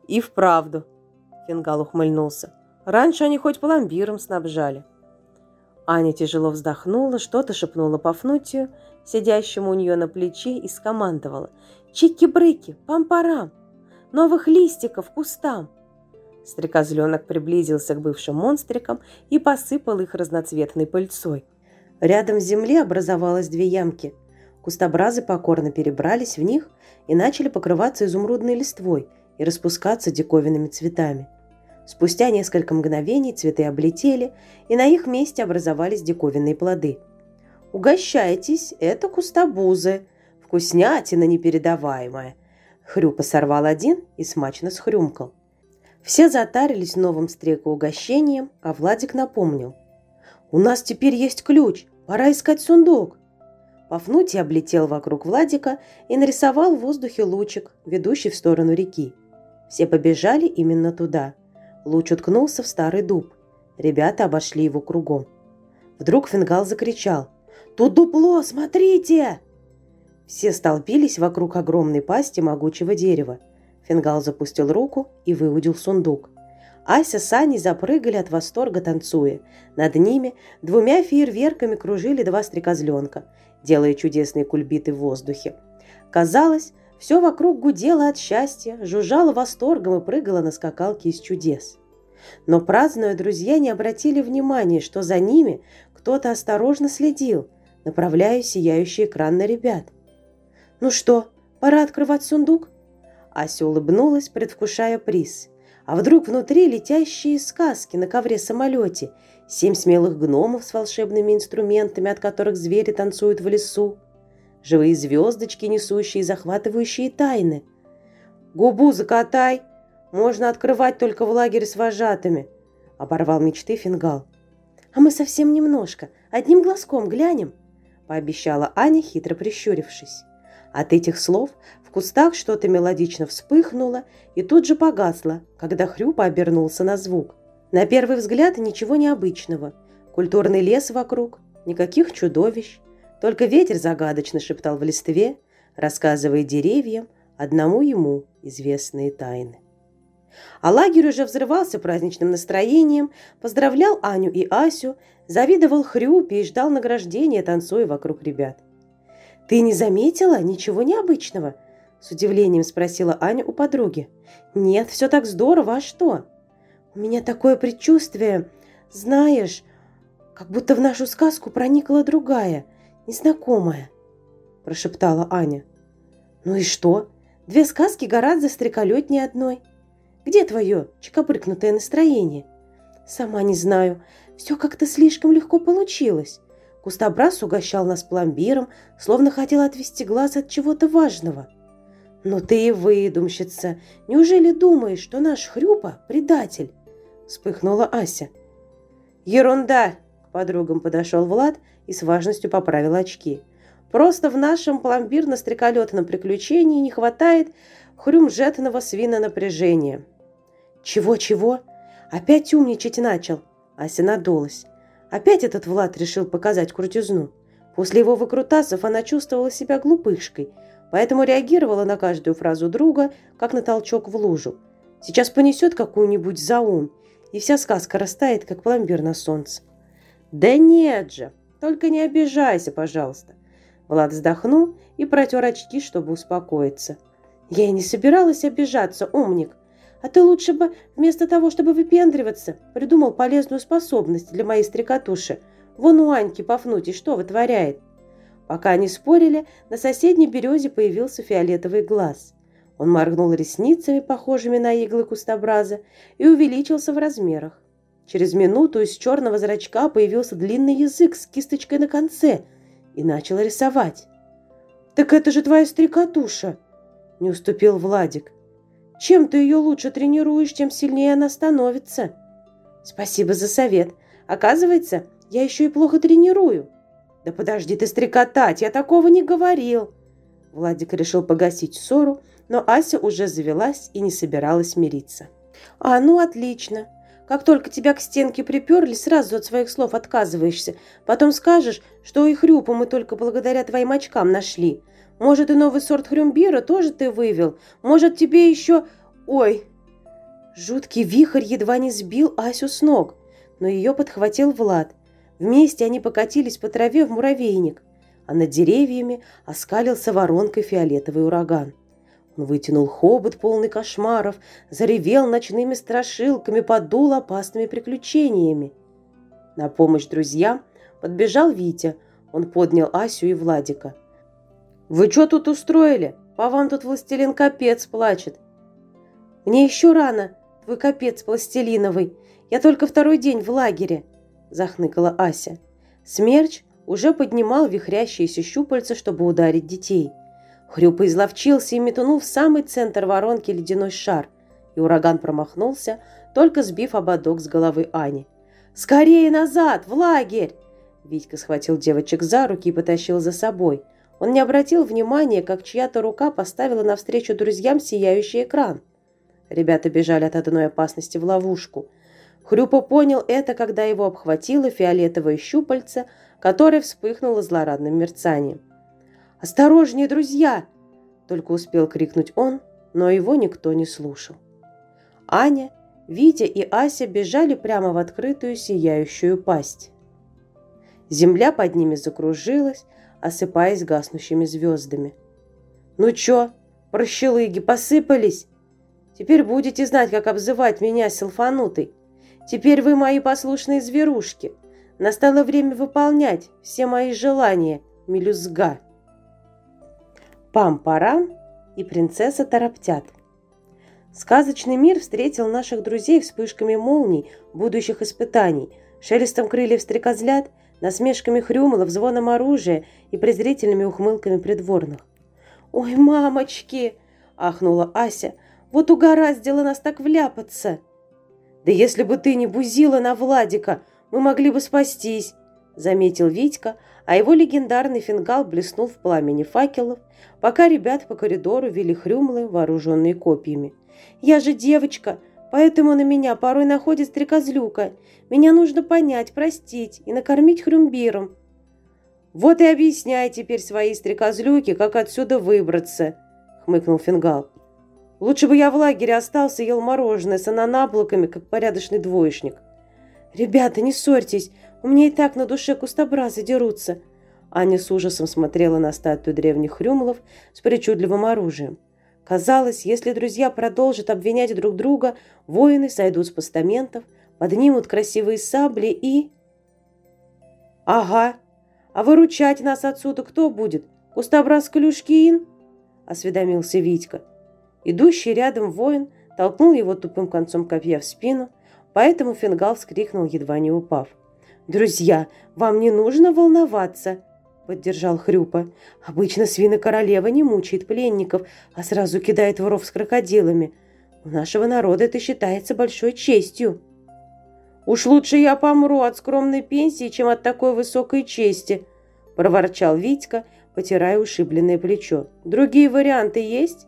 «И вправду», – Фингал ухмыльнулся. «Раньше они хоть пломбиром снабжали». Аня тяжело вздохнула, что-то шепнула Пафнутию, сидящему у нее на плече, и скомандовала. «Чики-брыки, пам-парам! Новых листиков кустам!» Стрекозленок приблизился к бывшим монстрикам и посыпал их разноцветной пыльцой. Рядом с землей образовалось две ямки – Кустобразы покорно перебрались в них и начали покрываться изумрудной листвой и распускаться диковинными цветами. Спустя несколько мгновений цветы облетели, и на их месте образовались диковинные плоды. «Угощайтесь, это кустобузы, вкуснятина непередаваемая!» Хрюпа сорвал один и смачно схрюмкал. Все затарились новым стрекоугощением, а Владик напомнил. «У нас теперь есть ключ, пора искать сундук!» Пафнутий облетел вокруг Владика и нарисовал в воздухе лучик, ведущий в сторону реки. Все побежали именно туда. Луч уткнулся в старый дуб. Ребята обошли его кругом. Вдруг Фингал закричал. «Тут дупло, смотрите!» Все столпились вокруг огромной пасти могучего дерева. Фингал запустил руку и выудил сундук. Ася с Аней запрыгали от восторга, танцуя. Над ними двумя фейерверками кружили два стрекозленка делая чудесные кульбиты в воздухе. Казалось, все вокруг гудело от счастья, жужжало восторгом и прыгало на скакалке из чудес. Но празднуя, друзья не обратили внимания, что за ними кто-то осторожно следил, направляя сияющий экран на ребят. «Ну что, пора открывать сундук?» Ася улыбнулась, предвкушая приз. А вдруг внутри летящие сказки на ковре-самолете – семь смелых гномов с волшебными инструментами, от которых звери танцуют в лесу, живые звездочки, несущие захватывающие тайны. «Губу закатай! Можно открывать только в лагере с вожатыми!» — оборвал мечты Фингал. «А мы совсем немножко, одним глазком глянем!» — пообещала Аня, хитро прищурившись. От этих слов в кустах что-то мелодично вспыхнуло и тут же погасло, когда Хрюпа обернулся на звук. На первый взгляд ничего необычного. Культурный лес вокруг, никаких чудовищ. Только ветер загадочно шептал в листве, рассказывая деревьям одному ему известные тайны. А лагерь уже взрывался праздничным настроением, поздравлял Аню и Асю, завидовал Хрюпе и ждал награждения, танцуя вокруг ребят. «Ты не заметила ничего необычного?» – с удивлением спросила Аня у подруги. «Нет, все так здорово, а что?» У меня такое предчувствие, знаешь, как будто в нашу сказку проникла другая, незнакомая, прошептала Аня. Ну и что? Две сказки гораздо стреколетнее одной. Где твое чекобрыкнутое настроение? Сама не знаю. Все как-то слишком легко получилось. Кустобраз угощал нас пломбиром, словно хотел отвести глаз от чего-то важного. Но ты и выдумщица. Неужели думаешь, что наш Хрюпа – предатель? вспыхнула Ася. «Ерунда!» – подругам подошел Влад и с важностью поправил очки. «Просто в нашем пломбирно-стреколетном приключении не хватает хрюмжетного свина напряжения». «Чего-чего? Опять умничать начал?» Ася надулась. Опять этот Влад решил показать крутизну. После его выкрутасов она чувствовала себя глупышкой, поэтому реагировала на каждую фразу друга, как на толчок в лужу. Сейчас понесет какую-нибудь заум, и вся сказка растает, как пломбир на солнце. «Да нет же! Только не обижайся, пожалуйста!» Влад вздохнул и протер очки, чтобы успокоиться. «Я и не собиралась обижаться, умник. А ты лучше бы, вместо того, чтобы выпендриваться, придумал полезную способность для моей стрекотуши. Вон у Аньки Пафнутий что вытворяет?» Пока они спорили, на соседней березе появился фиолетовый глаз. Он моргнул ресницами, похожими на иглы кустобраза, и увеличился в размерах. Через минуту из черного зрачка появился длинный язык с кисточкой на конце и начал рисовать. «Так это же твоя стрекотуша!» – не уступил Владик. «Чем ты ее лучше тренируешь, тем сильнее она становится». «Спасибо за совет. Оказывается, я еще и плохо тренирую». «Да подожди ты стрекотать, я такого не говорил!» Владик решил погасить ссору, но Ася уже завелась и не собиралась мириться. «А, ну отлично. Как только тебя к стенке приперли, сразу от своих слов отказываешься. Потом скажешь, что и хрюпу мы только благодаря твоим очкам нашли. Может, и новый сорт хрюмбира тоже ты вывел? Может, тебе еще... Ой!» Жуткий вихрь едва не сбил Асю с ног, но ее подхватил Влад. Вместе они покатились по траве в муравейник, а над деревьями оскалился воронкой фиолетовый ураган. Вытянул хобот, полный кошмаров, заревел ночными страшилками, подул опасными приключениями. На помощь друзьям подбежал Витя. Он поднял Асю и Владика. «Вы что тут устроили? По вам тут властелин капец плачет». «Мне еще рано, твой капец пластилиновый. Я только второй день в лагере», – захныкала Ася. Смерч уже поднимал вихрящиеся щупальца, чтобы ударить детей – Хрюпа изловчился и метнул в самый центр воронки ледяной шар, и ураган промахнулся, только сбив ободок с головы Ани. «Скорее назад, в лагерь!» Витька схватил девочек за руки и потащил за собой. Он не обратил внимания, как чья-то рука поставила навстречу друзьям сияющий экран. Ребята бежали от одной опасности в ловушку. Хрюпа понял это, когда его обхватило фиолетовое щупальце, которое вспыхнуло злорадным мерцанием. «Осторожнее, друзья!» Только успел крикнуть он, но его никто не слушал. Аня, Витя и Ася бежали прямо в открытую сияющую пасть. Земля под ними закружилась, осыпаясь гаснущими звездами. «Ну чё, прощелыги, посыпались? Теперь будете знать, как обзывать меня силфанутой. Теперь вы мои послушные зверушки. Настало время выполнять все мои желания, мелюзга». Пам-парам и принцесса Тараптят. Сказочный мир встретил наших друзей вспышками молний, будущих испытаний, шелестом крыльев стрекозлят, насмешками хрюмалов, звоном оружия и презрительными ухмылками придворных. «Ой, мамочки!» – ахнула Ася. «Вот угораздило нас так вляпаться!» «Да если бы ты не бузила на Владика, мы могли бы спастись!» – заметил Витька, а его легендарный фингал блеснул в пламени факелов, пока ребят по коридору вели хрюмлы, вооруженные копьями. «Я же девочка, поэтому на меня порой находит стрекозлюка. Меня нужно понять, простить и накормить хрюмбиром». «Вот и объясняй теперь своей стрекозлюке, как отсюда выбраться», — хмыкнул фингал. «Лучше бы я в лагере остался и ел мороженое с ананаблоками, как порядочный двоечник». «Ребята, не ссорьтесь, у меня и так на душе кустобразы дерутся». Аня с ужасом смотрела на статую древних хрюмлов с причудливым оружием. Казалось, если друзья продолжат обвинять друг друга, воины сойдут с постаментов, поднимут красивые сабли и... «Ага, а выручать нас отсюда кто будет? Кустобраз Клюшкин?» – осведомился Витька. Идущий рядом воин толкнул его тупым концом копья в спину, поэтому фингал вскрикнул, едва не упав. «Друзья, вам не нужно волноваться!» – поддержал Хрюпа. «Обычно свина-королева не мучает пленников, а сразу кидает воров с крокодилами. У нашего народа это считается большой честью». «Уж лучше я помру от скромной пенсии, чем от такой высокой чести», – проворчал Витька, потирая ушибленное плечо. «Другие варианты есть?»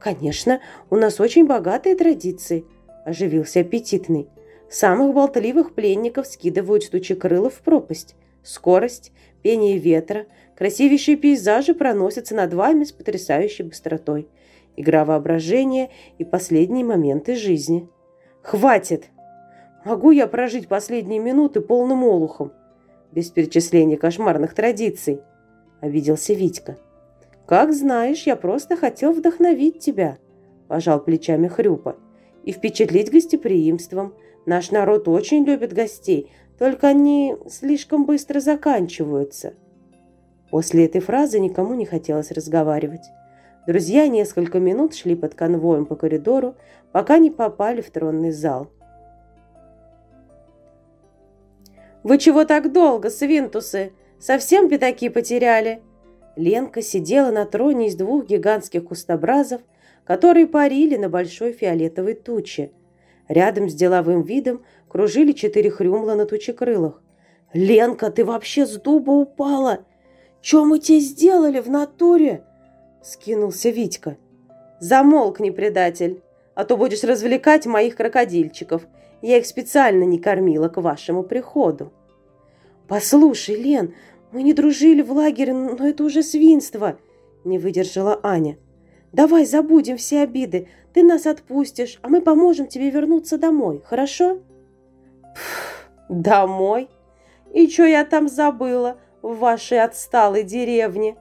«Конечно, у нас очень богатые традиции», – оживился аппетитный. Самых болтливых пленников скидывают стучекрылов в пропасть. Скорость, пение ветра, красивейшие пейзажи проносятся над вами с потрясающей быстротой. Игра воображения и последние моменты жизни. Хватит! Могу я прожить последние минуты полным олухом? Без перечисления кошмарных традиций. Обиделся Витька. Как знаешь, я просто хотел вдохновить тебя. Пожал плечами Хрюпа. и впечатлить гостеприимством. Наш народ очень любит гостей, только они слишком быстро заканчиваются». После этой фразы никому не хотелось разговаривать. Друзья несколько минут шли под конвоем по коридору, пока не попали в тронный зал. «Вы чего так долго, свинтусы? Совсем пятаки потеряли?» Ленка сидела на троне из двух гигантских кустобразов, которые парили на большой фиолетовой туче. Рядом с деловым видом кружили четыре хрюмла на тучекрылах. «Ленка, ты вообще с дуба упала? Что мы тебе сделали в натуре?» Скинулся Витька. «Замолкни, предатель, а то будешь развлекать моих крокодильчиков. Я их специально не кормила к вашему приходу». «Послушай, Лен, мы не дружили в лагере, но это уже свинство», – не выдержала Аня. «Давай забудем все обиды, ты нас отпустишь, а мы поможем тебе вернуться домой, хорошо?» Пф, «Домой? И что я там забыла в вашей отсталой деревне?»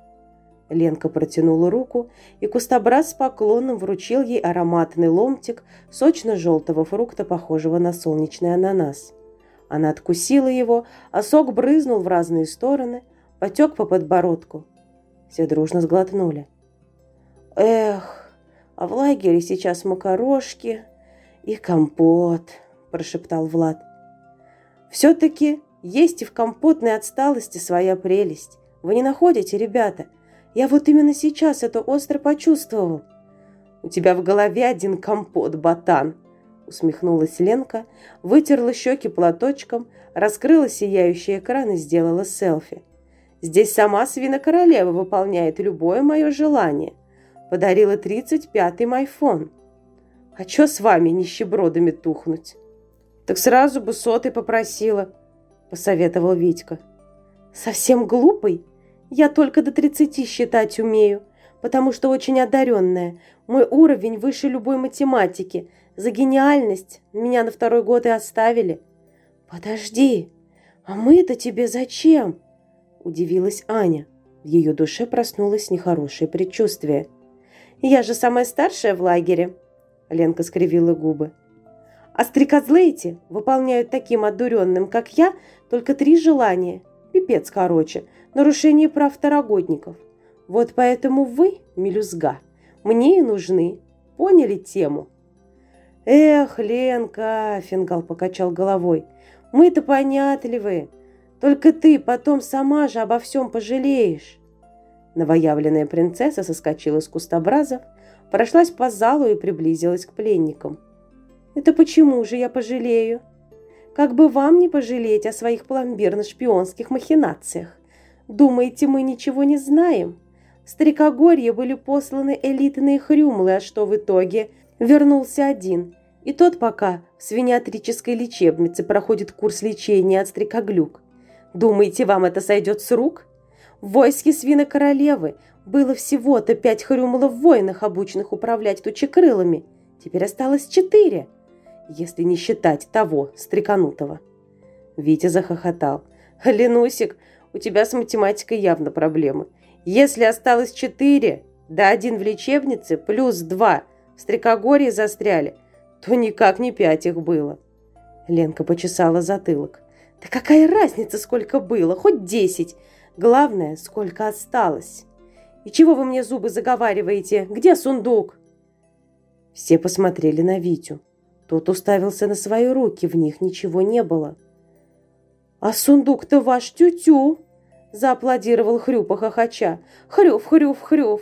Ленка протянула руку, и кустобраз с поклоном вручил ей ароматный ломтик сочно-желтого фрукта, похожего на солнечный ананас. Она откусила его, а сок брызнул в разные стороны, потек по подбородку. Все дружно сглотнули. «Эх, а в лагере сейчас макарошки и компот», – прошептал Влад. «Все-таки есть и в компотной отсталости своя прелесть. Вы не находите, ребята?» Я вот именно сейчас это остро почувствовал. У тебя в голове один компот, ботан, усмехнулась Ленка, вытерла щеки платочком, раскрыла сияющий экран и сделала селфи. Здесь сама свинокоролева выполняет любое мое желание. Подарила 35-й майфон. А чё с вами нищебродами тухнуть? Так сразу бы сотый попросила, посоветовал Витька. Совсем глупый? Я только до 30 считать умею, потому что очень одаренная. Мой уровень выше любой математики. За гениальность меня на второй год и оставили. Подожди, а мы-то тебе зачем? Удивилась Аня. В ее душе проснулось нехорошее предчувствие. «Я же самая старшая в лагере», – Ленка скривила губы. «А стрекозлы эти выполняют таким одуренным, как я, только три желания. Пипец короче нарушение прав второгодников. Вот поэтому вы, мелюзга, мне и нужны. Поняли тему? Эх, Ленка, Фингал покачал головой, мы-то понятливые. Только ты потом сама же обо всем пожалеешь. Новоявленная принцесса соскочила с кустобразов, прошлась по залу и приблизилась к пленникам. «Это почему же я пожалею? Как бы вам не пожалеть о своих пломбирно-шпионских махинациях? Думаете, мы ничего не знаем? В Старикогорье были посланы элитные хрюмлы, а что в итоге? Вернулся один. И тот пока в свиниатрической лечебнице проходит курс лечения от стрекоглюк. Думаете, вам это сойдет с рук? В войске свинокоролевы было всего-то пять хрюмлов воинах, обученных управлять тучекрылами. Теперь осталось четыре, если не считать того, стреканутого. Витя захохотал. «Ленусик, у тебя с математикой явно проблемы. Если осталось четыре, да один в лечебнице, плюс два в стрекогорье застряли, то никак не пять их было. Ленка почесала затылок. Да какая разница, сколько было, хоть десять. Главное, сколько осталось. И чего вы мне зубы заговариваете? Где сундук? Все посмотрели на Витю. Тот уставился на свои руки, в них ничего не было. «А сундук-то ваш тю-тю!» Зааплодировал хрюпа хохоча. «Хрюв, хрюв, хрюв!»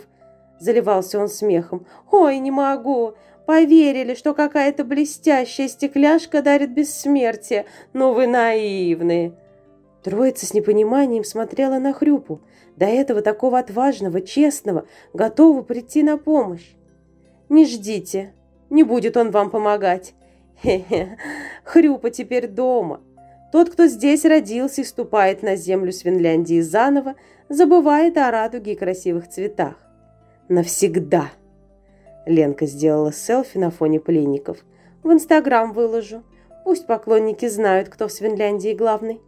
Заливался он смехом. «Ой, не могу! Поверили, что какая-то блестящая стекляшка дарит бессмертие. Ну вы наивные!» Троица с непониманием смотрела на хрюпу. До этого такого отважного, честного, готового прийти на помощь. «Не ждите, не будет он вам помогать. Хе-хе, хрюпа теперь дома. Тот, кто здесь родился и ступает на землю с Финляндии заново, забывает о радуге и красивых цветах. Навсегда. Ленка сделала селфи на фоне пленников. В Инстаграм выложу. Пусть поклонники знают, кто в Свинляндии главный.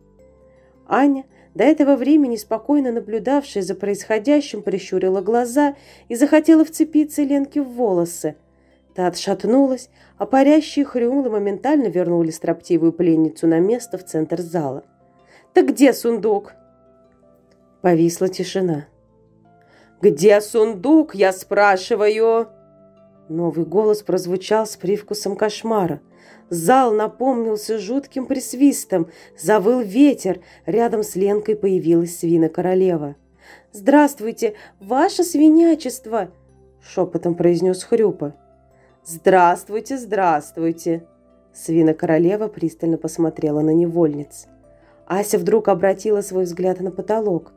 Аня, до этого времени спокойно наблюдавшая за происходящим, прищурила глаза и захотела вцепиться Ленке в волосы. Та отшатнулась, а парящие хрюмлы моментально вернули строптивую пленницу на место в центр зала. «Так где сундук?» Повисла тишина. «Где сундук, я спрашиваю?» Новый голос прозвучал с привкусом кошмара. Зал наполнился жутким присвистом, завыл ветер, рядом с Ленкой появилась свина-королева. «Здравствуйте, ваше свинячество!» — шепотом произнес Хрюпа. «Здравствуйте, здравствуйте!» Свина-королева пристально посмотрела на невольниц. Ася вдруг обратила свой взгляд на потолок.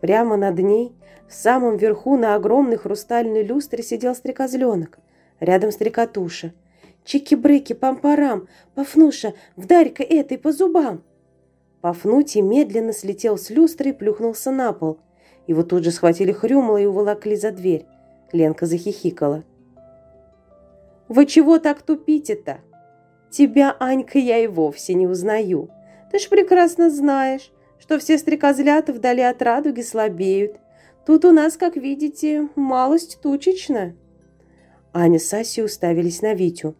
Прямо над ней, в самом верху на огромной хрустальной люстре сидел стрекозленок. Рядом стрекотуша. «Чики-брыки, пампарам! Пафнуша, вдарь-ка этой по зубам!» Пафнутий медленно слетел с люстры и плюхнулся на пол. Его тут же схватили хрюмло и уволокли за дверь. Ленка захихикала. «Вы чего так тупите-то? Тебя, Анька, я и вовсе не узнаю. Ты ж прекрасно знаешь, что все стрекозлята вдали от радуги слабеют. Тут у нас, как видите, малость тучечно». Аня с Асей уставились на Витю.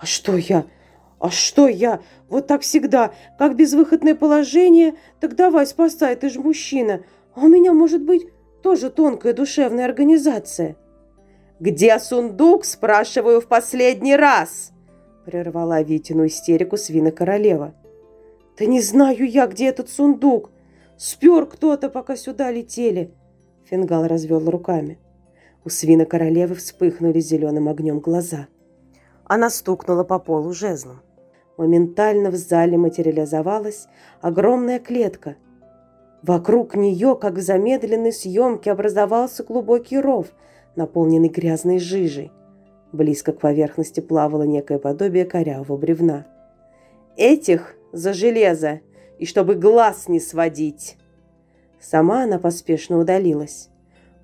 «А что я? А что я? Вот так всегда. Как безвыходное положение, так давай спасай, ты же мужчина. А у меня, может быть, тоже тонкая душевная организация». «Где сундук?» – спрашиваю в последний раз!» – прервала Витину истерику свина королева. «Да не знаю я, где этот сундук! Спер кто-то, пока сюда летели!» Фингал развел руками. У свина королевы вспыхнули зеленым огнем глаза. Она стукнула по полу жезлом. Моментально в зале материализовалась огромная клетка. Вокруг нее, как в замедленной съемке, образовался глубокий ров – наполненный грязной жижей. Близко к поверхности плавало некое подобие корявого бревна. «Этих за железо, и чтобы глаз не сводить!» Сама она поспешно удалилась.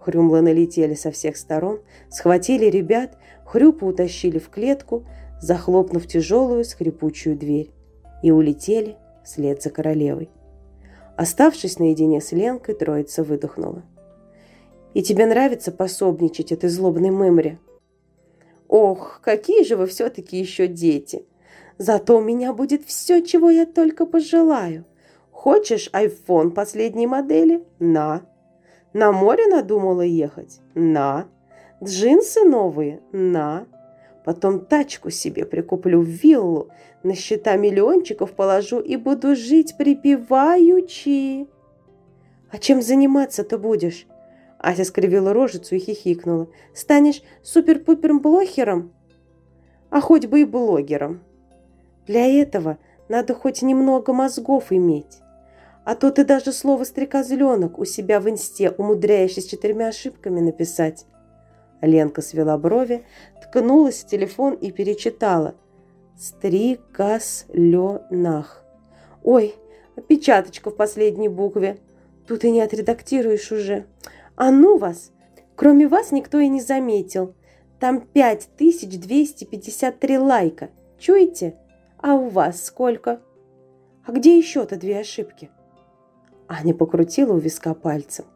Хрюмлы налетели со всех сторон, схватили ребят, хрюпы утащили в клетку, захлопнув тяжелую скрипучую дверь, и улетели вслед за королевой. Оставшись наедине с Ленкой, троица выдохнула. И тебе нравится пособничать этой злобной мымре? Ох, какие же вы все-таки еще дети! Зато у меня будет все, чего я только пожелаю. Хочешь iPhone последней модели? На. На море надумала ехать? На. Джинсы новые? На. Потом тачку себе прикуплю, виллу, на счета миллиончиков положу и буду жить припеваючи. А чем заниматься-то будешь? Ася скривила рожицу и хихикнула. «Станешь супер-пупер-блогером?» «А хоть бы и блогером». «Для этого надо хоть немного мозгов иметь. А то ты даже слово «стрекозленок» у себя в инсте умудряешься с четырьмя ошибками написать». Ленка свела брови, ткнулась в телефон и перечитала. «Стрикозленах». «Ой, опечаточка в последней букве. Тут и не отредактируешь уже. А ну вас! Кроме вас никто и не заметил. Там 5253 лайка. Чуете? А у вас сколько? А где еще-то две ошибки? Аня покрутила у виска пальцем.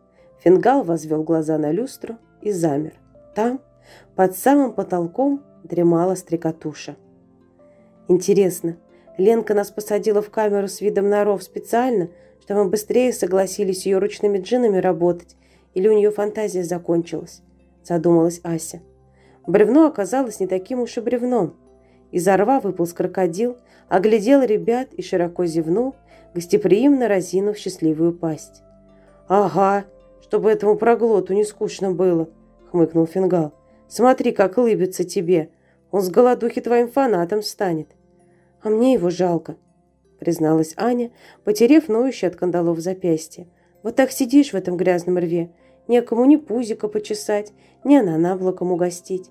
Фингал возвел глаза на люстру и замер. Там, под самым потолком, дремала стрекотуша. Интересно, Ленка нас посадила в камеру с видом на ров специально, чтобы мы быстрее согласились ее ручными джинами работать или у нее фантазия закончилась? Задумалась Ася. Бревно оказалось не таким уж и бревном. Изо рва выполз крокодил, оглядел ребят и широко зевнул, гостеприимно разинув счастливую пасть. «Ага, чтобы этому проглоту не скучно было», — хмыкнул Фингал. «Смотри, как улыбится тебе. Он с голодухи твоим фанатом станет». «А мне его жалко», — призналась Аня, потерев ноющий от кандалов запястье. «Вот так сидишь в этом грязном рве, некому ни пузика почесать, ни ананаблоком угостить.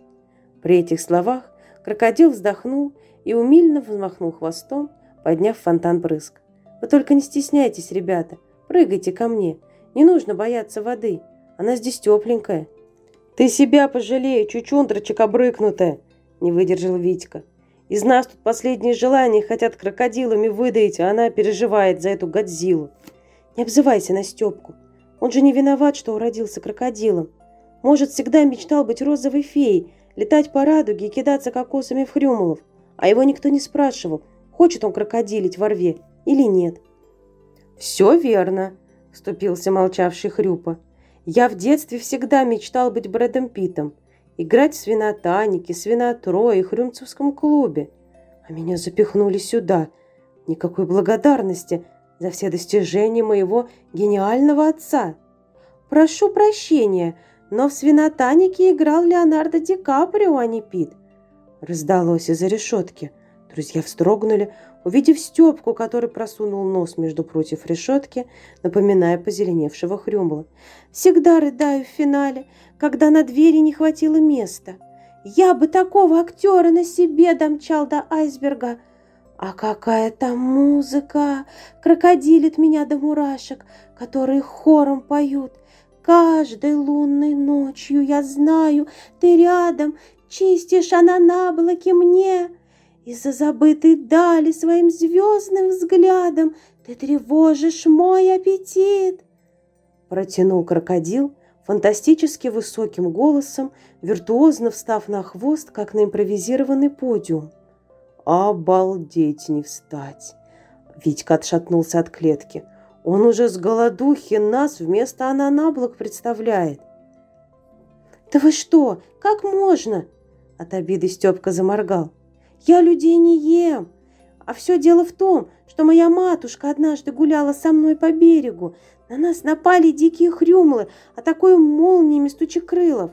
При этих словах крокодил вздохнул и умильно взмахнул хвостом, подняв фонтан брызг. «Вы только не стесняйтесь, ребята, прыгайте ко мне, не нужно бояться воды, она здесь тепленькая». «Ты себя пожалей, чучундрочек обрыкнутая!» – не выдержал Витька. «Из нас тут последние желания хотят крокодилами выдаить, а она переживает за эту Годзиллу. Не обзывайся на Степку, он же не виноват, что уродился крокодилом. Может, всегда мечтал быть розовой феей, летать по радуге и кидаться кокосами в хрюмулов, а его никто не спрашивал, хочет он крокодилить во рве или нет. «Все верно», – вступился молчавший Хрюпа. «Я в детстве всегда мечтал быть Брэдом Питом, играть в свинотанике, свинотрое и хрюмцевском клубе. А меня запихнули сюда. Никакой благодарности за все достижения моего гениального отца. Прошу прощения, но в свинотанике играл Леонардо Ди Каприо, а не Пит. Раздалось из-за решетки. Друзья вздрогнули, увидев Степку, который просунул нос между против решетки, напоминая позеленевшего хрюмла. «Всегда рыдаю в финале, когда на двери не хватило места. Я бы такого актера на себе домчал до айсберга. А какая там музыка! Крокодилит меня до мурашек, которые хором поют. Каждой лунной ночью я знаю, ты рядом, чистишь она на мне. Из-за забытой дали своим звездным взглядом ты тревожишь мой аппетит. Протянул крокодил фантастически высоким голосом, виртуозно встав на хвост, как на импровизированный подиум. «Обалдеть не встать!» Витька отшатнулся от клетки. «Он уже с голодухи нас вместо ананаблок представляет!» «Да вы что? Как можно?» От обиды Степка заморгал. «Я людей не ем. А все дело в том, что моя матушка однажды гуляла со мной по берегу. На нас напали дикие хрюмлы, а такой молниями стучекрылов.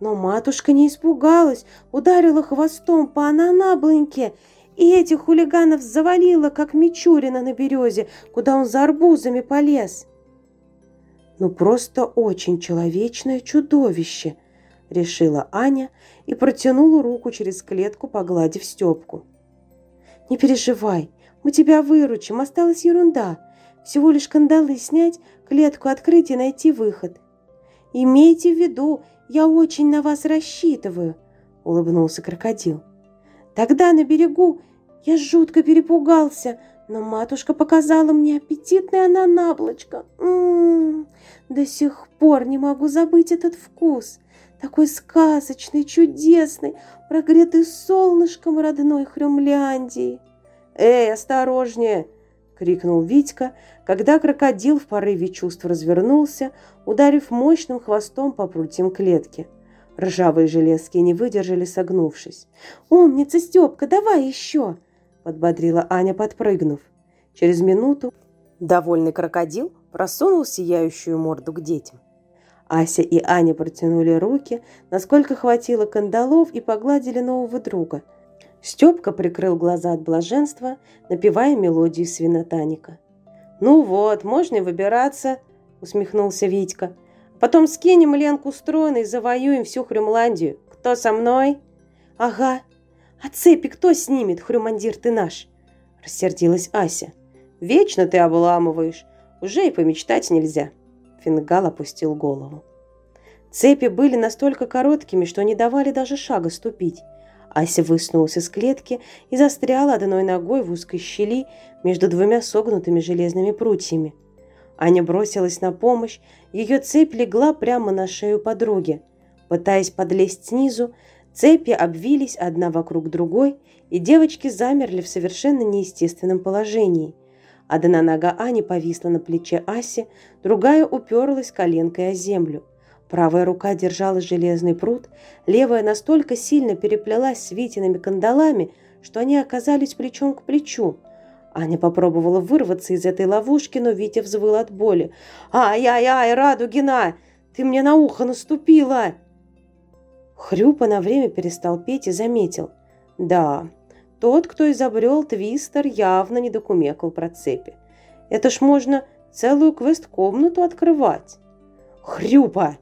Но матушка не испугалась, ударила хвостом по ананаблоньке, и этих хулиганов завалила, как Мичурина на березе, куда он за арбузами полез. «Ну, просто очень человечное чудовище», — решила Аня и протянула руку через клетку, погладив Степку. «Не переживай, мы тебя выручим, осталась ерунда. Всего лишь кандалы снять, клетку открыть и найти выход. Имейте в виду, я очень на вас рассчитываю», — улыбнулся крокодил. «Тогда на берегу я жутко перепугался, но матушка показала мне аппетитное ананаблочко. М-м-м, до сих пор не могу забыть этот вкус, такой сказочный, чудесный, прогретый солнышком родной Хрюмляндии». «Эй, осторожнее!» — крикнул Витька, когда крокодил в порыве чувств развернулся, ударив мощным хвостом по прутьям клетки. Ржавые железки не выдержали, согнувшись. «Умница, Степка, давай еще!» — подбодрила Аня, подпрыгнув. Через минуту довольный крокодил просунул сияющую морду к детям. Ася и Аня протянули руки, насколько хватило кандалов, и погладили нового друга. Степка прикрыл глаза от блаженства, напевая мелодию свинотаника. «Ну вот, можно выбираться», — усмехнулся Витька. «Потом скинем Ленку стройно и завоюем всю Хрюмландию. Кто со мной?» «Ага. А цепи кто снимет, Хрюмандир ты наш?» — рассердилась Ася. «Вечно ты обламываешь. Уже и помечтать нельзя». Фингал опустил голову. Цепи были настолько короткими, что не давали даже шага ступить. Ася высунулась из клетки и застряла одной ногой в узкой щели между двумя согнутыми железными прутьями. Аня бросилась на помощь, ее цепь легла прямо на шею подруги. Пытаясь подлезть снизу, цепи обвились одна вокруг другой, и девочки замерли в совершенно неестественном положении. Одна нога Ани повисла на плече Аси, другая уперлась коленкой о землю – Правая рука держала железный пруд, левая настолько сильно переплелась с Витиными кандалами, что они оказались плечом к плечу. Аня попробовала вырваться из этой ловушки, но Витя взвыл от боли. «Ай-ай-ай, Радугина! Ты мне на ухо наступила!» Хрюпа на время перестал петь и заметил. «Да, тот, кто изобрел твистер, явно не докумекал про цепи. Это ж можно целую квест-комнату открывать!» «Хрюпа!»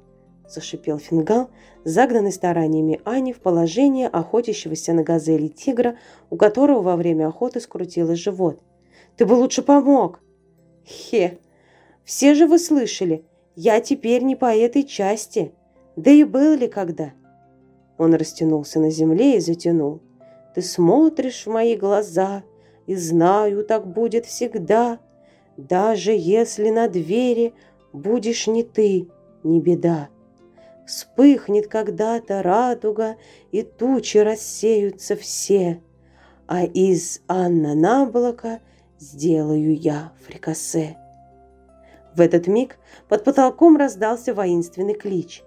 зашипел фингал, загнанный стараниями Ани в положение охотящегося на газели тигра, у которого во время охоты скрутилось живот. «Ты бы лучше помог!» «Хе! Все же вы слышали, я теперь не по этой части. Да и был ли когда?» Он растянулся на земле и затянул. «Ты смотришь в мои глаза, и знаю, так будет всегда. Даже если на двери будешь не ты, не беда. Вспыхнет когда-то радуга, и тучи рассеются все, а из Анна Наблока сделаю я фрикасе. В этот миг под потолком раздался воинственный клич.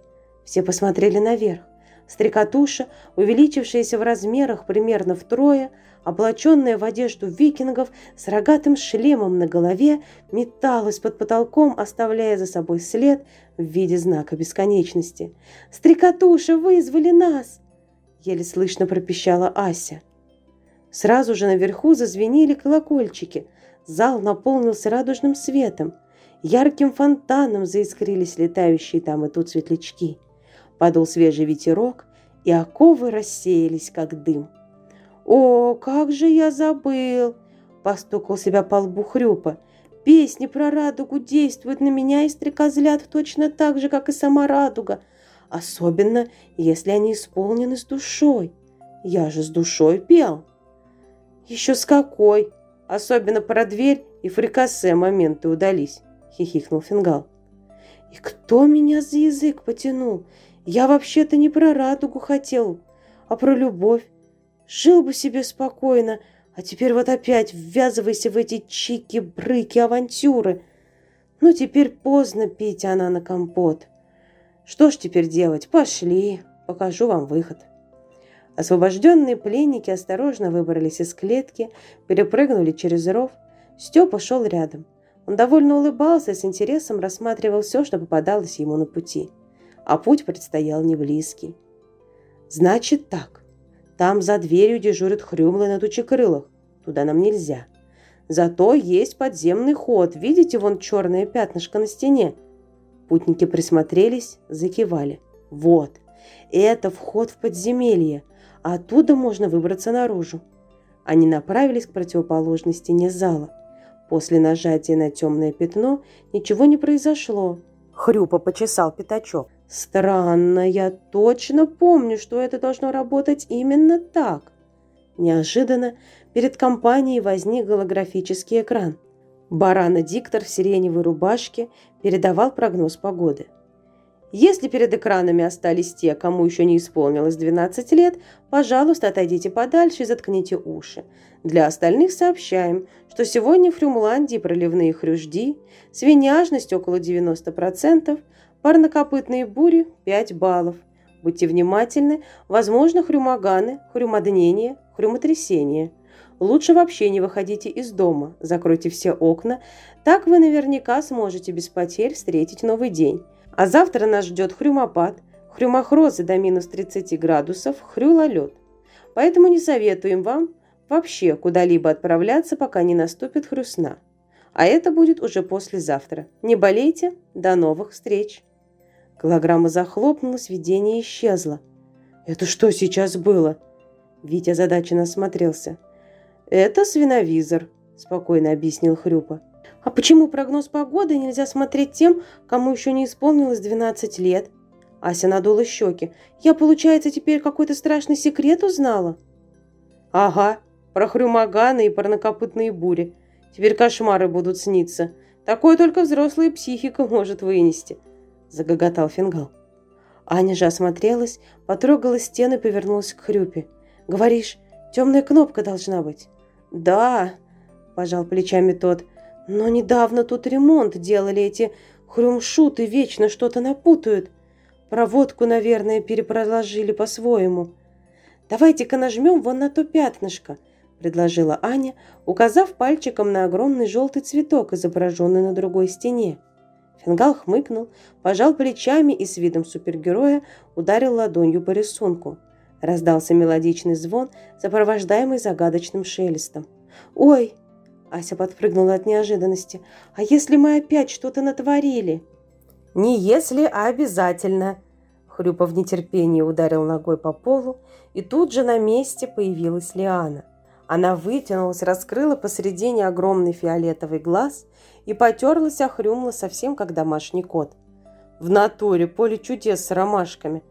Все посмотрели наверх. Стрекотуша, увеличившаяся в размерах примерно втрое, облаченная в одежду викингов с рогатым шлемом на голове, металась под потолком, оставляя за собой след в виде знака бесконечности. «Стрекотуша, вызвали нас!» Еле слышно пропищала Ася. Сразу же наверху зазвенели колокольчики. Зал наполнился радужным светом. Ярким фонтаном заискрились летающие там и тут светлячки. Подул свежий ветерок, и оковы рассеялись, как дым. «О, как же я забыл!» – постукал себя по лбу хрюпа. «Песни про радугу действуют на меня и стрекозлят точно так же, как и сама радуга, особенно если они исполнены с душой. Я же с душой пел». «Еще с какой! Особенно про дверь и фрикасе моменты удались», – хихикнул Фингал. «И кто меня за язык потянул? Я вообще-то не про радугу хотел, а про любовь. Жил бы себе спокойно, а теперь вот опять ввязывайся в эти чики-брыки, авантюры. Ну, теперь поздно пить она на компот. Что ж теперь делать? Пошли, покажу вам выход. Освобожденные пленники осторожно выбрались из клетки, перепрыгнули через ров. Степа шел рядом. Он довольно улыбался и с интересом рассматривал все, что попадалось ему на пути а путь предстоял не близкий. Значит так, там за дверью дежурит хрюмлый на тучекрылах, туда нам нельзя. Зато есть подземный ход, видите вон черное пятнышко на стене? Путники присмотрелись, закивали. Вот, это вход в подземелье, оттуда можно выбраться наружу. Они направились к противоположной стене зала. После нажатия на темное пятно ничего не произошло. Хрюпа почесал пятачок. Странно, я точно помню, что это должно работать именно так. Неожиданно перед компанией возник голографический экран. Барана-диктор в сиреневой рубашке передавал прогноз погоды. Если перед экранами остались те, кому еще не исполнилось 12 лет, пожалуйста, отойдите подальше и заткните уши. Для остальных сообщаем, что сегодня в Фрюмландии проливные хрюжди, свиняжность около 90%, Парнокопытные бури – 5 баллов. Будьте внимательны, возможно хрюмоганы, хрюмоднение, хрюмотрясение. Лучше вообще не выходите из дома, закройте все окна, так вы наверняка сможете без потерь встретить новый день. А завтра нас ждет хрюмопад, хрюмохрозы до минус 30 градусов, хрюлолед. Поэтому не советуем вам вообще куда-либо отправляться, пока не наступит хрюсна. А это будет уже послезавтра. Не болейте, до новых встреч! Голограмма захлопнулась, видение исчезло. «Это что сейчас было?» Витя озадаченно осмотрелся. «Это свиновизор», – спокойно объяснил Хрюпа. «А почему прогноз погоды нельзя смотреть тем, кому еще не исполнилось 12 лет?» Ася надула щеки. «Я, получается, теперь какой-то страшный секрет узнала?» «Ага, про хрюмаганы и парнокопытные бури. Теперь кошмары будут сниться. Такое только взрослая психика может вынести», – загоготал Фингал. Аня же осмотрелась, потрогала стену и повернулась к Хрюпе. «Говоришь, темная кнопка должна быть?» «Да», – пожал плечами тот, – «но недавно тут ремонт делали эти хрюмшуты, вечно что-то напутают. Проводку, наверное, перепроложили по-своему. Давайте-ка нажмем вон на то пятнышко», – предложила Аня, указав пальчиком на огромный желтый цветок, изображенный на другой стене. Фингал хмыкнул, пожал плечами и с видом супергероя ударил ладонью по рисунку. Раздался мелодичный звон, сопровождаемый загадочным шелестом. «Ой!» – Ася подпрыгнула от неожиданности. «А если мы опять что-то натворили?» «Не если, а обязательно!» Хрюпа в нетерпении ударил ногой по полу, и тут же на месте появилась Лиана. Она вытянулась, раскрыла посредине огромный фиолетовый глаз и потерлась, охрюмла совсем как домашний кот. В натуре поле чудес с ромашками.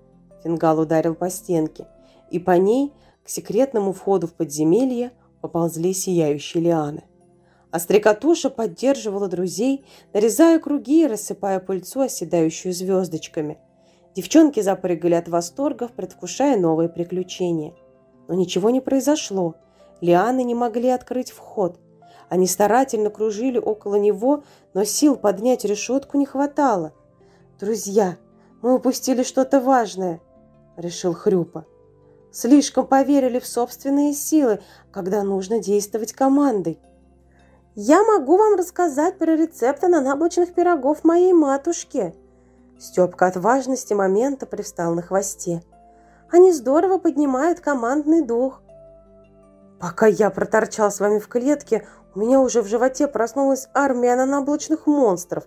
Фингал ударил по стенке, и по ней к секретному входу в подземелье поползли сияющие лианы. А стрекотуша поддерживала друзей, нарезая круги и рассыпая пыльцу, оседающую звездочками. Девчонки запрыгали от восторгов, предвкушая новые приключения. Но ничего не произошло. Лианы не могли открыть вход. Они старательно кружили около него, но сил поднять решетку не хватало. «Друзья, мы упустили что-то важное», — решил Хрюпа. «Слишком поверили в собственные силы, когда нужно действовать командой». «Я могу вам рассказать про рецепты нанаблочных пирогов моей матушки», Степка от важности момента привстал на хвосте. Они здорово поднимают командный дух. Пока я проторчал с вами в клетке, меня уже в животе проснулась армия наноблочных монстров.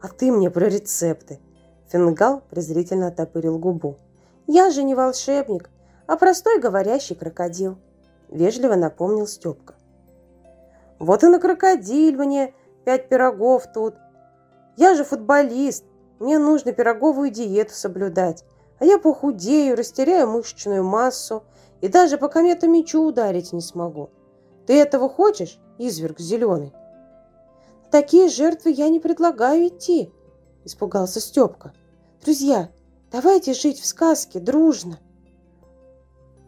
А ты мне про рецепты. Фингал презрительно отопырил губу. Я же не волшебник, а простой говорящий крокодил. Вежливо напомнил Степка. Вот и на крокодиль мне пять пирогов тут. Я же футболист, мне нужно пироговую диету соблюдать, а я похудею, растеряю мышечную массу и даже по комету мечу ударить не смогу. Ты этого хочешь, изверг зеленый? Такие жертвы я не предлагаю идти, испугался Степка. Друзья, давайте жить в сказке дружно.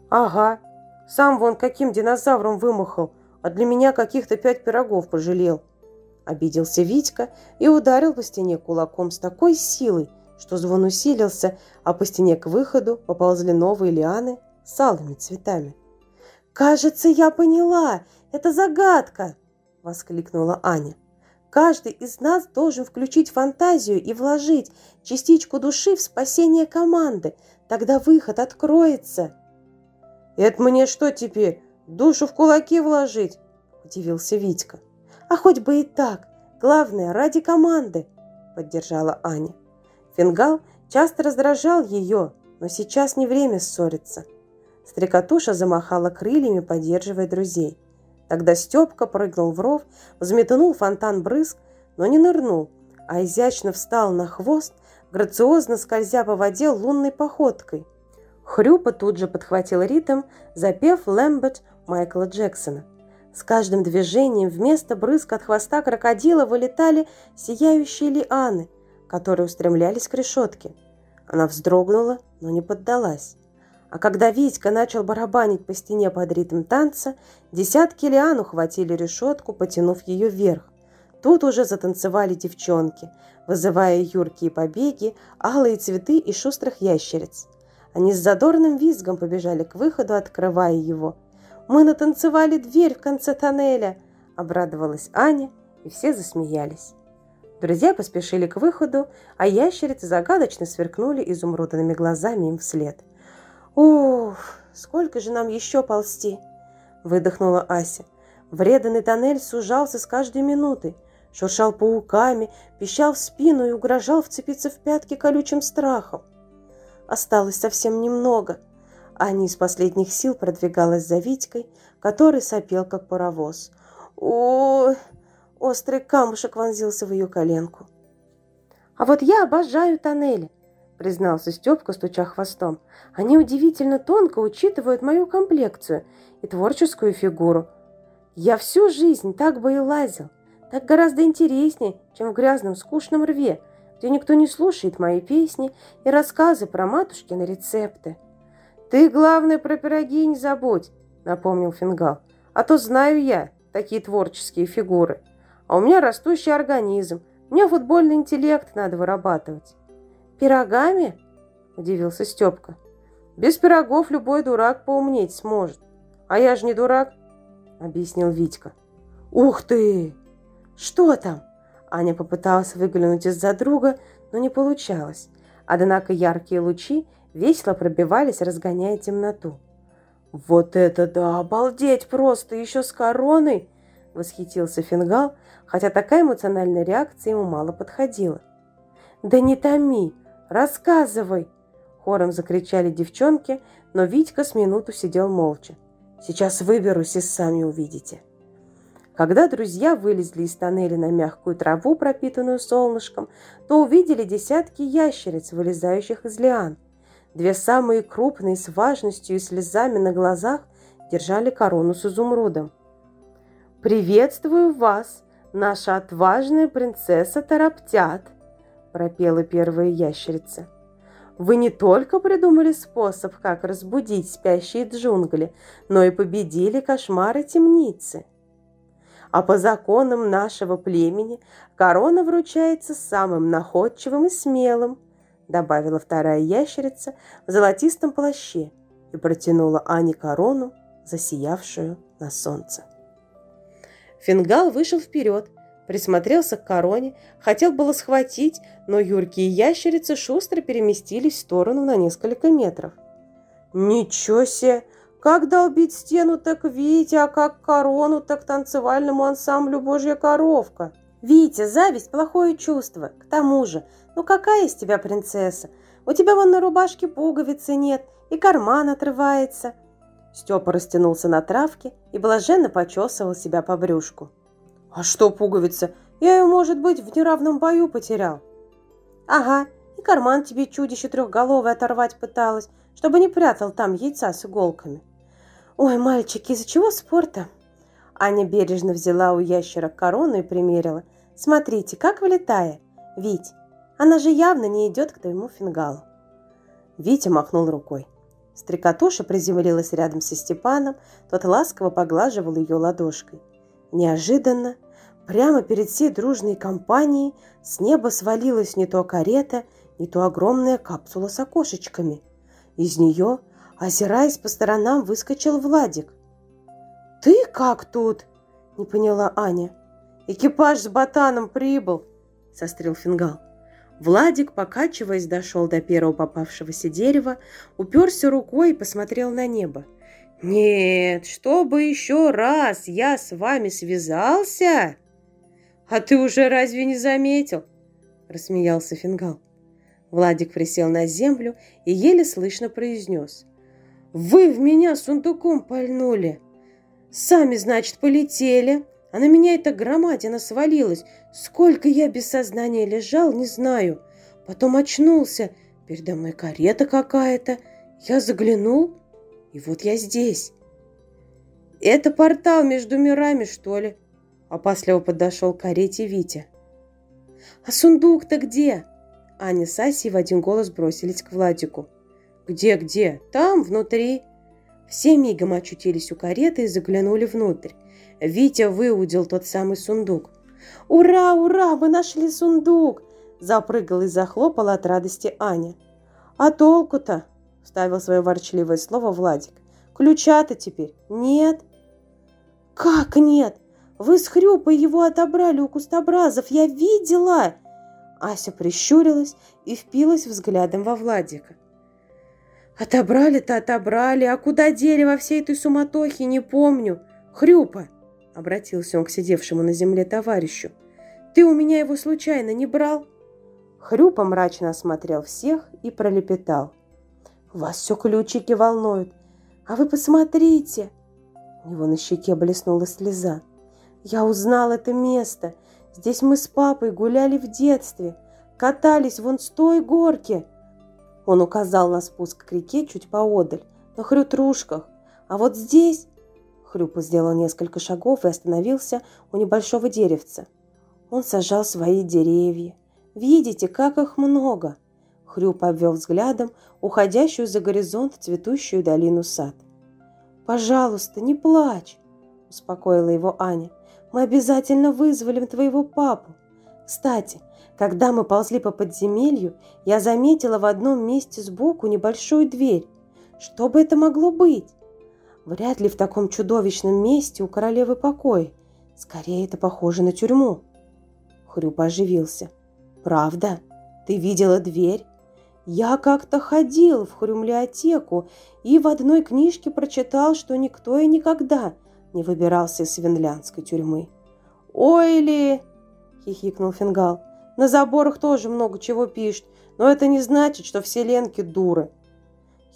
Ага, сам вон каким динозавром вымахал, а для меня каких-то пять пирогов пожалел. Обиделся Витька и ударил по стене кулаком с такой силой, что звон усилился, а по стене к выходу поползли новые лианы с алыми цветами. «Кажется, я поняла! Это загадка!» – воскликнула Аня. «Каждый из нас должен включить фантазию и вложить частичку души в спасение команды. Тогда выход откроется!» «Это мне что теперь, душу в кулаки вложить?» – удивился Витька. А хоть бы и так. Главное, ради команды, поддержала Аня. Фингал часто раздражал ее, но сейчас не время ссориться. Стрекотуша замахала крыльями, поддерживая друзей. Тогда Степка прыгнул в ров, взметнул фонтан брызг, но не нырнул, а изящно встал на хвост, грациозно скользя по воде лунной походкой. Хрюпа тут же подхватил ритм, запев «Лэмбет» Майкла Джексона. С каждым движением вместо брызг от хвоста крокодила вылетали сияющие лианы, которые устремлялись к решетке. Она вздрогнула, но не поддалась. А когда Витька начал барабанить по стене под ритм танца, десятки лиан ухватили решетку, потянув ее вверх. Тут уже затанцевали девчонки, вызывая юркие побеги, алые цветы и шустрых ящериц. Они с задорным визгом побежали к выходу, открывая его – мы натанцевали дверь в конце тоннеля!» – обрадовалась Аня, и все засмеялись. Друзья поспешили к выходу, а ящерицы загадочно сверкнули изумрудными глазами им вслед. «Ух, сколько же нам еще ползти!» – выдохнула Ася. Вреданный тоннель сужался с каждой минутой, шуршал пауками, пищал в спину и угрожал вцепиться в пятки колючим страхом. Осталось совсем немного – Аня из последних сил продвигалась за Витькой, который сопел, как паровоз. О, острый камушек вонзился в ее коленку. «А вот я обожаю тоннели», — признался Степка, стуча хвостом. «Они удивительно тонко учитывают мою комплекцию и творческую фигуру. Я всю жизнь так бы и лазил. Так гораздо интереснее, чем в грязном скучном рве, где никто не слушает мои песни и рассказы про матушкины рецепты». «Ты, главное, про пироги не забудь», — напомнил Фингал. «А то знаю я такие творческие фигуры. А у меня растущий организм. Мне футбольный интеллект надо вырабатывать». «Пирогами?» – удивился Степка. «Без пирогов любой дурак поумнеть сможет. А я же не дурак», – объяснил Витька. «Ух ты! Что там?» Аня попыталась выглянуть из-за друга, но не получалось. Однако яркие лучи весело пробивались, разгоняя темноту. «Вот это да! Обалдеть просто! Еще с короной!» – восхитился Фингал, хотя такая эмоциональная реакция ему мало подходила. «Да не томи! Рассказывай!» – хором закричали девчонки, но Витька с минуту сидел молча. «Сейчас выберусь и сами увидите». Когда друзья вылезли из тоннеля на мягкую траву, пропитанную солнышком, то увидели десятки ящериц, вылезающих из лиан. Две самые крупные с важностью и слезами на глазах держали корону с изумрудом. «Приветствую вас, наша отважная принцесса Тараптят!» – пропела первая ящерица. Вы не только придумали способ, как разбудить спящие джунгли, но и победили кошмары темницы. А по законам нашего племени корона вручается самым находчивым и смелым, добавила вторая ящерица в золотистом плаще и протянула Ане корону, засиявшую на солнце. Фингал вышел вперед, присмотрелся к короне, хотел было схватить, но юркие ящерицы шустро переместились в сторону на несколько метров. «Ничего себе! Как долбить стену, так Витя, а как корону, так танцевальному ансамблю «Божья коровка». Витя, зависть – плохое чувство. К тому же, ну какая из тебя принцесса? У тебя вон на рубашке пуговицы нет, и карман отрывается. Степа растянулся на травке и блаженно почесывал себя по брюшку. «А что пуговица? Я ее, может быть, в неравном бою потерял». «Ага, и карман тебе чудище трехголовое оторвать пыталась, чтобы не прятал там яйца с иголками». «Ой, мальчики, из-за чего спорта?» Аня бережно взяла у ящера корону и примерила. «Смотрите, как вылетая. Вить, она же явно не идет к твоему фингалу». Витя махнул рукой. Стрекотуша приземлилась рядом со Степаном, тот ласково поглаживал ее ладошкой. Неожиданно Прямо перед всей дружной компанией с неба свалилась не то карета, не то огромная капсула с окошечками. Из нее, озираясь по сторонам, выскочил Владик. «Ты как тут?» – не поняла Аня. «Экипаж с ботаном прибыл!» – сострил Фингал. Владик, покачиваясь, дошел до первого попавшегося дерева, уперся рукой и посмотрел на небо. «Нет, чтобы еще раз я с вами связался!» «А ты уже разве не заметил?» – рассмеялся Фингал. Владик присел на землю и еле слышно произнес. «Вы в меня сундуком пальнули! Сами, значит, полетели, а на меня эта громадина свалилась. Сколько я без сознания лежал, не знаю. Потом очнулся, передо мной карета какая-то. Я заглянул, и вот я здесь. Это портал между мирами, что ли?» Опасливо подошел к карете Витя. «А сундук-то где?» Аня с Асей в один голос бросились к Владику. «Где-где? Там, внутри!» Все мигом очутились у кареты и заглянули внутрь. Витя выудил тот самый сундук. «Ура, ура! Мы нашли сундук!» Запрыгал и захлопал от радости Аня. «А толку-то?» – вставил свое ворчливое слово Владик. «Ключа-то теперь нет?» «Как нет? Вы с Хрюпой его отобрали у кустобразов, я видела!» Ася прищурилась и впилась взглядом во Владика. «Отобрали-то отобрали, а куда дели во всей этой суматохе, не помню. Хрюпа!» — обратился он к сидевшему на земле товарищу. «Ты у меня его случайно не брал?» Хрюпа мрачно осмотрел всех и пролепетал. «Вас все ключики волнуют, а вы посмотрите!» У него на щеке блеснула слеза. Я узнал это место. Здесь мы с папой гуляли в детстве. Катались вон с той горки. Он указал на спуск к реке чуть поодаль, на хрютрушках. А вот здесь... Хрюпа сделал несколько шагов и остановился у небольшого деревца. Он сажал свои деревья. Видите, как их много. Хрюп обвел взглядом уходящую за горизонт цветущую долину сад. «Пожалуйста, не плачь!» – успокоила его Аня. Мы обязательно вызволим твоего папу. Кстати, когда мы ползли по подземелью, я заметила в одном месте сбоку небольшую дверь. Что бы это могло быть? Вряд ли в таком чудовищном месте у королевы покой. Скорее, это похоже на тюрьму. Хрюп оживился. «Правда? Ты видела дверь?» Я как-то ходил в хрюмлиотеку и в одной книжке прочитал, что никто и никогда не выбирался из свинлянской тюрьмы. «Ой ли!» – хихикнул Фингал. «На заборах тоже много чего пишут, но это не значит, что все ленки дуры».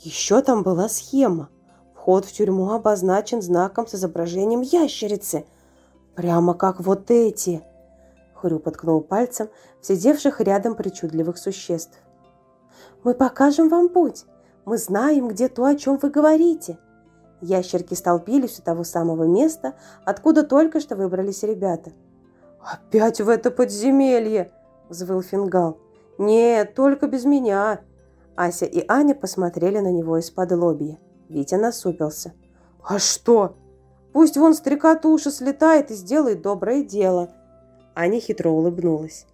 Еще там была схема. Вход в тюрьму обозначен знаком с изображением ящерицы. Прямо как вот эти. Хрю подкнул пальцем в сидевших рядом причудливых существ. «Мы покажем вам путь. Мы знаем, где то, о чем вы говорите», Ящерки столпились у того самого места, откуда только что выбрались ребята. «Опять в это подземелье!» – взвыл Фингал. «Нет, только без меня!» Ася и Аня посмотрели на него из-под лобья. Витя насупился. «А что? Пусть вон стрекотуша слетает и сделает доброе дело». Аня хитро улыбнулась.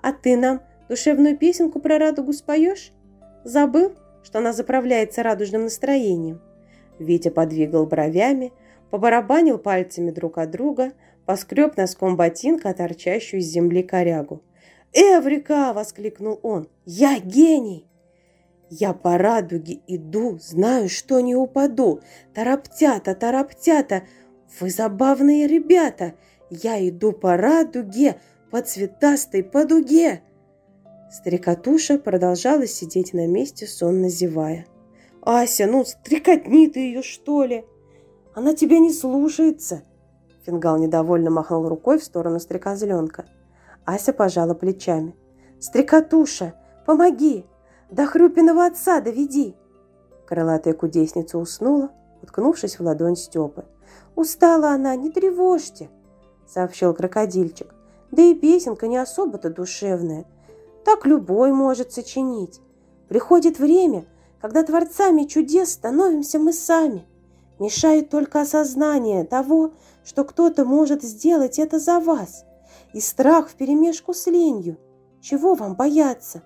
«А ты нам душевную песенку про радугу споешь? Забыл, что она заправляется радужным настроением?» Витя подвигал бровями, побарабанил пальцами друг от друга, поскреб носком ботинка торчащую из земли корягу. «Эврика!» – воскликнул он. «Я гений!» Я по радуге иду, знаю, что не упаду. Тараптята, тараптята, вы забавные ребята. Я иду по радуге, по цветастой по дуге. Старикатуша продолжала сидеть на месте, сонно зевая. «Ася, ну стрекотни ты ее, что ли? Она тебя не слушается!» Фингал недовольно махнул рукой в сторону стрекозленка. Ася пожала плечами. «Стрекотуша, помоги! До Хрюпиного отца доведи!» Крылатая кудесница уснула, уткнувшись в ладонь Степы. «Устала она, не тревожьте!» — сообщил крокодильчик. «Да и песенка не особо-то душевная. Так любой может сочинить. Приходит время, когда творцами чудес становимся мы сами. Мешает только осознание того, что кто-то может сделать это за вас. И страх вперемешку с ленью. Чего вам бояться?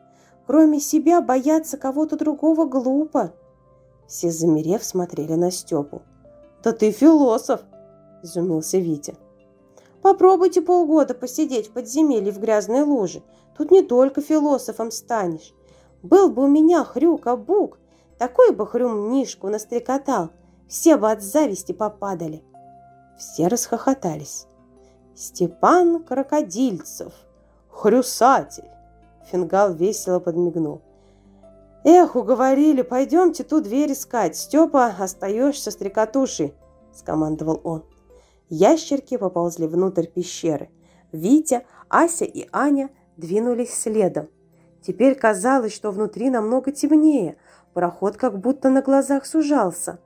Кроме себя бояться кого-то другого глупо. Все замерев смотрели на Степу. «Да ты философ!» – изумился Витя. «Попробуйте полгода посидеть в подземелье в грязной луже. Тут не только философом станешь. Был бы у меня хрюка-бук, такой бы хрюмнишку настрекотал, все бы от зависти попадали». Все расхохотались. «Степан Крокодильцев, хрюсатель, Фингал весело подмигнул. «Эх, уговорили, пойдемте ту дверь искать. Степа, остаешься стрекотушей», – скомандовал он. Ящерки поползли внутрь пещеры. Витя, Ася и Аня двинулись следом. Теперь казалось, что внутри намного темнее. Проход как будто на глазах сужался.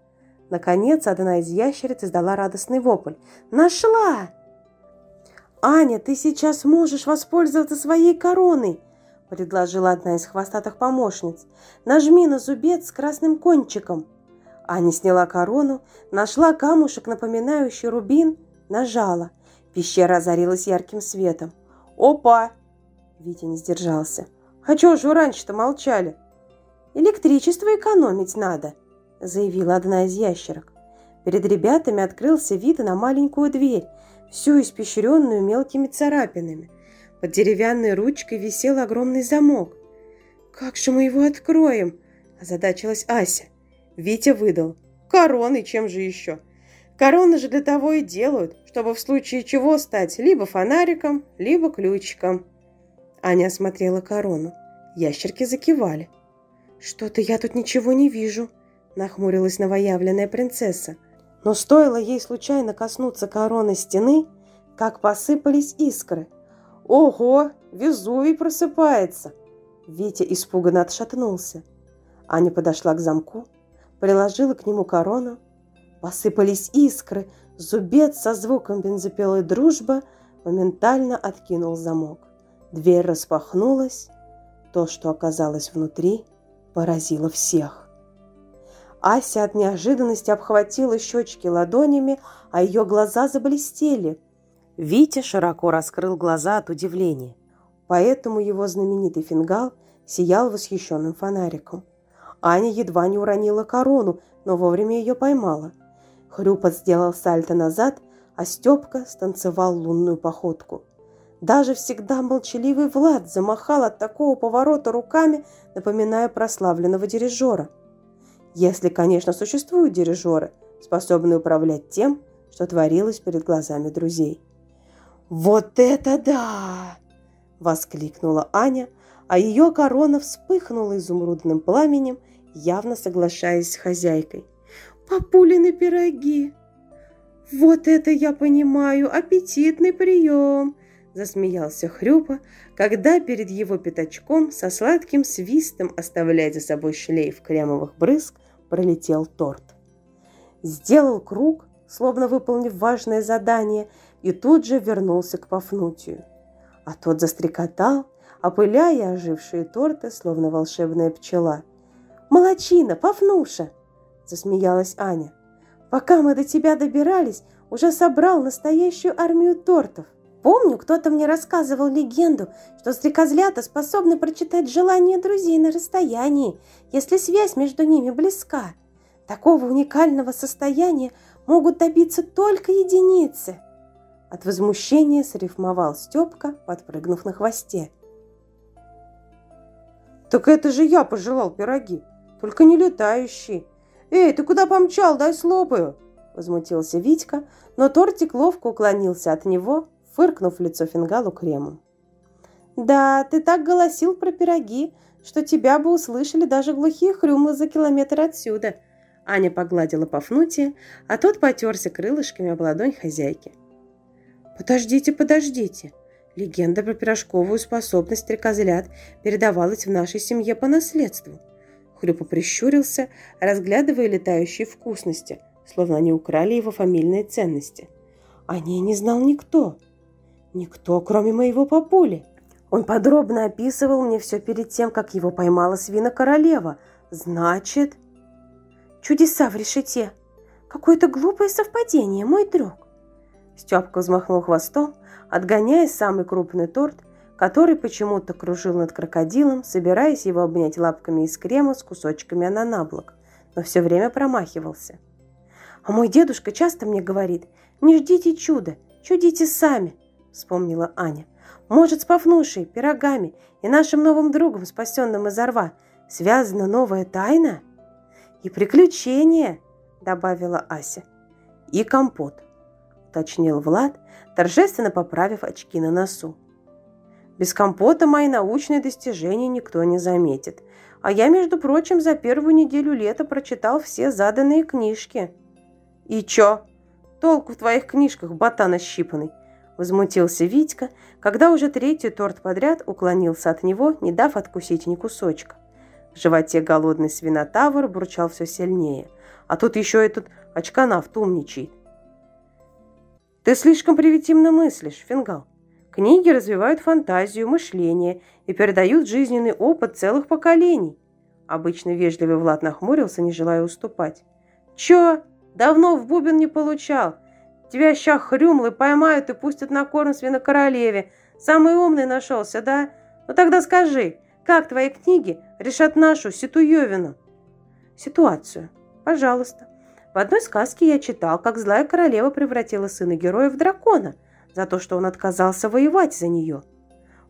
Наконец, одна из ящериц издала радостный вопль. «Нашла!» «Аня, ты сейчас можешь воспользоваться своей короной!» предложила одна из хвостатых помощниц. «Нажми на зубец с красным кончиком». Аня сняла корону, нашла камушек, напоминающий рубин, нажала. Пещера озарилась ярким светом. «Опа!» Витя не сдержался. «А чего же вы раньше-то молчали?» «Электричество экономить надо», заявила одна из ящерок. Перед ребятами открылся вид на маленькую дверь, всю испещренную мелкими царапинами – под деревянной ручкой висел огромный замок. «Как же мы его откроем?» – озадачилась Ася. Витя выдал. «Короны, чем же еще?» Короны же для того и делают, чтобы в случае чего стать либо фонариком, либо ключиком. Аня осмотрела корону. Ящерки закивали. «Что-то я тут ничего не вижу», – нахмурилась новоявленная принцесса. Но стоило ей случайно коснуться короны стены, как посыпались искры – «Ого, Везувий просыпается!» Витя испуганно отшатнулся. Аня подошла к замку, приложила к нему корону. Посыпались искры, зубец со звуком бензопилы «Дружба» моментально откинул замок. Дверь распахнулась. То, что оказалось внутри, поразило всех. Ася от неожиданности обхватила щечки ладонями, а ее глаза заблестели – Витя широко раскрыл глаза от удивления, поэтому его знаменитый фингал сиял восхищенным фонариком. Аня едва не уронила корону, но вовремя ее поймала. Хрюпот сделал сальто назад, а Степка станцевал лунную походку. Даже всегда молчаливый Влад замахал от такого поворота руками, напоминая прославленного дирижера. Если, конечно, существуют дирижеры, способные управлять тем, что творилось перед глазами друзей. «Вот это да!» – воскликнула Аня, а ее корона вспыхнула изумрудным пламенем, явно соглашаясь с хозяйкой. «Папулины пироги!» «Вот это я понимаю! Аппетитный прием!» – засмеялся Хрюпа, когда перед его пятачком со сладким свистом, оставляя за собой шлейф кремовых брызг, пролетел торт. Сделал круг, словно выполнив важное задание – и тут же вернулся к Пафнутию. А тот застрекотал, опыляя ожившие торты, словно волшебная пчела. Молодчина, Пафнуша!» – засмеялась Аня. «Пока мы до тебя добирались, уже собрал настоящую армию тортов. Помню, кто-то мне рассказывал легенду, что стрекозлята способны прочитать желания друзей на расстоянии, если связь между ними близка. Такого уникального состояния могут добиться только единицы. От возмущения срифмовал Степка, подпрыгнув на хвосте. «Так это же я пожелал пироги, только не летающие. Эй, ты куда помчал? Дай слопаю!» Возмутился Витька, но тортик ловко уклонился от него, фыркнув лицо фингалу кремом. «Да, ты так голосил про пироги, что тебя бы услышали даже глухие хрюмлы за километр отсюда», Аня погладила Пафнутия, а тот потерся крылышками об ладонь хозяйки. «Подождите, подождите!» Легенда про пирожковую способность стрекозлят передавалась в нашей семье по наследству. Хрюпа прищурился, разглядывая летающие вкусности, словно они украли его фамильные ценности. О ней не знал никто. Никто, кроме моего папули. Он подробно описывал мне все перед тем, как его поймала свина-королева. Значит... Чудеса в решете. Какое-то глупое совпадение, мой друг. Степка взмахнул хвостом, отгоняя самый крупный торт, который почему-то кружил над крокодилом, собираясь его обнять лапками из крема с кусочками ананаблок, но все время промахивался. А мой дедушка часто мне говорит, не ждите чуда, чудите сами, вспомнила Аня. Может, с Пафнушей, пирогами и нашим новым другом, спасенным из орва, связана новая тайна? «И приключения», – добавила Ася. «И компот», – уточнил Влад, торжественно поправив очки на носу. «Без компота мои научные достижения никто не заметит. А я, между прочим, за первую неделю лета прочитал все заданные книжки». «И чё? Толку в твоих книжках, ботан ощипанный?» Возмутился Витька, когда уже третий торт подряд уклонился от него, не дав откусить ни кусочка. В животе голодный свинотавр бурчал все сильнее. А тут еще этот очканавт умничает. Ты слишком привитивно мыслишь, Фингал. Книги развивают фантазию, мышление и передают жизненный опыт целых поколений. Обычно вежливый Влад нахмурился, не желая уступать. Че? Давно в бубен не получал. Тебя ща хрюмлы поймают и пустят на корм свинокоролеве. Самый умный нашелся, да? Ну тогда скажи, как твои книги решат нашу ситуевину? Ситуацию. Пожалуйста. В одной сказке я читал, как злая королева превратила сына героя в дракона за то, что он отказался воевать за нее.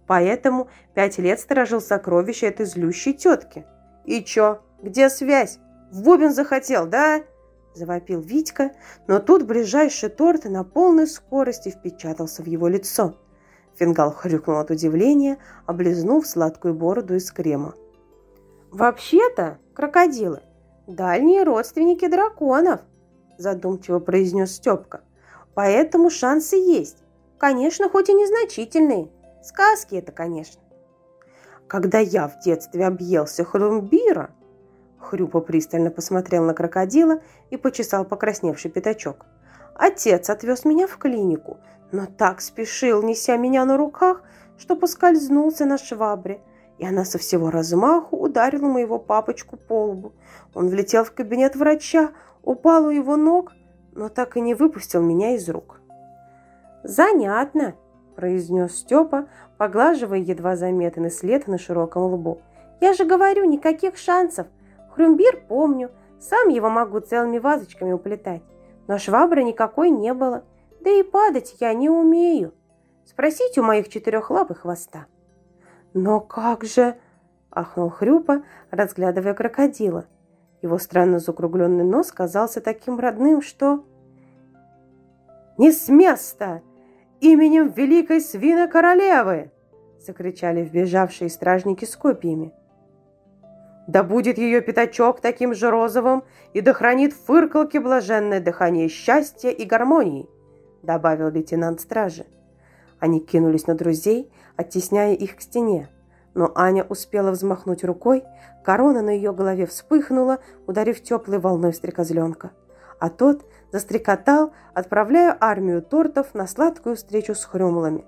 Поэтому пять лет сторожил сокровища этой злющей тетки. «И чё? Где связь? В бубен захотел, да?» Завопил Витька, но тут ближайший торт на полной скорости впечатался в его лицо. Фингал хрюкнул от удивления, облизнув сладкую бороду из крема. «Вообще-то, крокодилы – дальние родственники драконов», – задумчиво произнес Степка. «Поэтому шансы есть. Конечно, хоть и незначительные. Сказки это, конечно». Когда я в детстве объелся хрумбира, Хрюпа пристально посмотрел на крокодила и почесал покрасневший пятачок. Отец отвез меня в клинику – но так спешил, неся меня на руках, что поскользнулся на швабре, и она со всего размаху ударила моего папочку по лбу. Он влетел в кабинет врача, упал у его ног, но так и не выпустил меня из рук. «Занятно», – произнес Степа, поглаживая едва заметный след на широком лбу. «Я же говорю, никаких шансов. Хрюмбир помню, сам его могу целыми вазочками уплетать, но швабры никакой не было. Да и падать я не умею. Спросите у моих четырех лап и хвоста. Но как же... Ахнул Хрюпа, разглядывая крокодила. Его странно закругленный нос казался таким родным, что... «Не с места! Именем великой свина-королевы!» закричали вбежавшие стражники с копьями. Да будет ее пятачок таким же розовым, и да хранит фыркалки блаженное дыхание счастья и гармонии добавил лейтенант стражи. Они кинулись на друзей, оттесняя их к стене. Но Аня успела взмахнуть рукой, корона на ее голове вспыхнула, ударив теплой волной стрекозленка. А тот застрекотал, отправляя армию тортов на сладкую встречу с хрюмлами.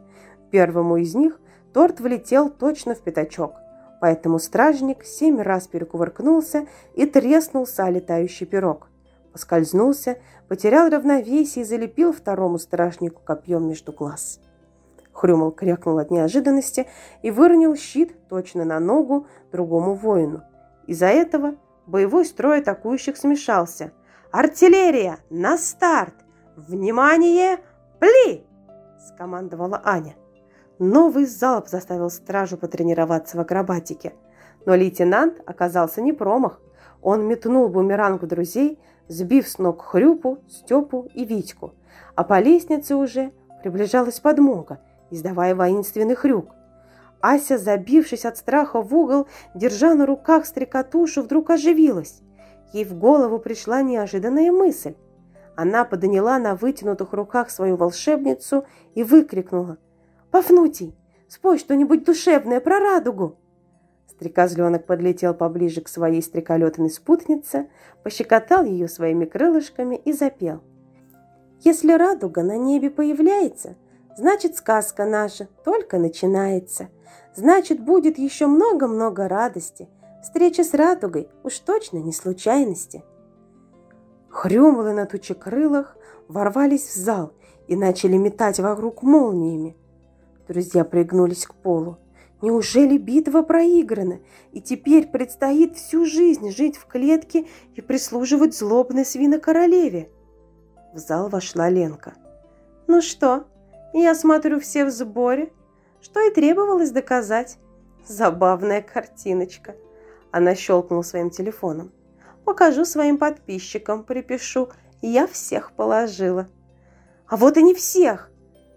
Первому из них торт влетел точно в пятачок. Поэтому стражник семь раз перекувыркнулся и треснулся о летающий пирог. Поскользнулся, потерял равновесие и залепил второму стражнику копьем между глаз. Хрюмал крякнул от неожиданности и выронил щит точно на ногу другому воину. Из-за этого боевой строй атакующих смешался. «Артиллерия! На старт! Внимание! Пли!» – скомандовала Аня. Новый залп заставил стражу потренироваться в акробатике. Но лейтенант оказался не промах. Он метнул бумеранг друзей, сбив с ног Хрюпу, Степу и Витьку. А по лестнице уже приближалась подмога, издавая воинственный хрюк. Ася, забившись от страха в угол, держа на руках стрекотушу, вдруг оживилась. Ей в голову пришла неожиданная мысль. Она подняла на вытянутых руках свою волшебницу и выкрикнула. «Пафнутий, спой что-нибудь душевное про радугу!» Стрекозленок подлетел поближе к своей стреколетной спутнице, пощекотал ее своими крылышками и запел. «Если радуга на небе появляется, значит, сказка наша только начинается. Значит, будет еще много-много радости. Встреча с радугой уж точно не случайности». Хрюмлы на тучекрылах ворвались в зал и начали метать вокруг молниями. Друзья пригнулись к полу. Неужели битва проиграна, и теперь предстоит всю жизнь жить в клетке и прислуживать злобной свинокоролеве? В зал вошла Ленка. «Ну что, я смотрю, все в сборе. Что и требовалось доказать. Забавная картиночка». Она щелкнула своим телефоном. «Покажу своим подписчикам, припишу. Я всех положила». «А вот и не всех!»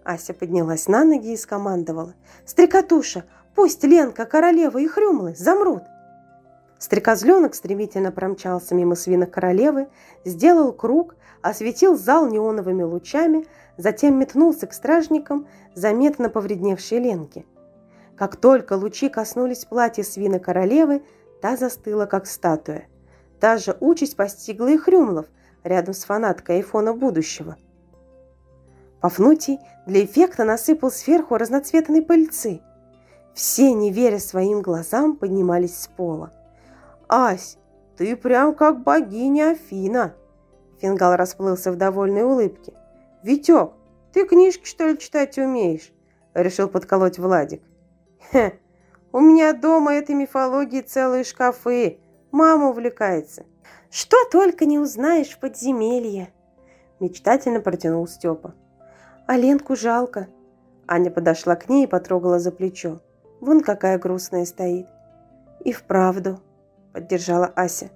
Ася поднялась на ноги и скомандовала. «Стрекотуша, Пусть Ленка, королева и хрюмлы замрут. Стрекозленок стремительно промчался мимо свина королевы, сделал круг, осветил зал неоновыми лучами, затем метнулся к стражникам, заметно повредневшей Ленке. Как только лучи коснулись платья свина королевы, та застыла, как статуя. Та же участь постигла и Хрюмлов рядом с фанаткой айфона будущего. Пафнутий для эффекта насыпал сверху разноцветные пыльцы – все, не веря своим глазам, поднимались с пола. «Ась, ты прям как богиня Афина!» Фингал расплылся в довольной улыбке. «Витек, ты книжки, что ли, читать умеешь?» Решил подколоть Владик. «Хе, у меня дома этой мифологии целые шкафы. Мама увлекается. Что только не узнаешь в подземелье!» Мечтательно протянул Степа. «А Ленку жалко». Аня подошла к ней и потрогала за плечо. Вон какая грустная стоит. И вправду, поддержала Ася.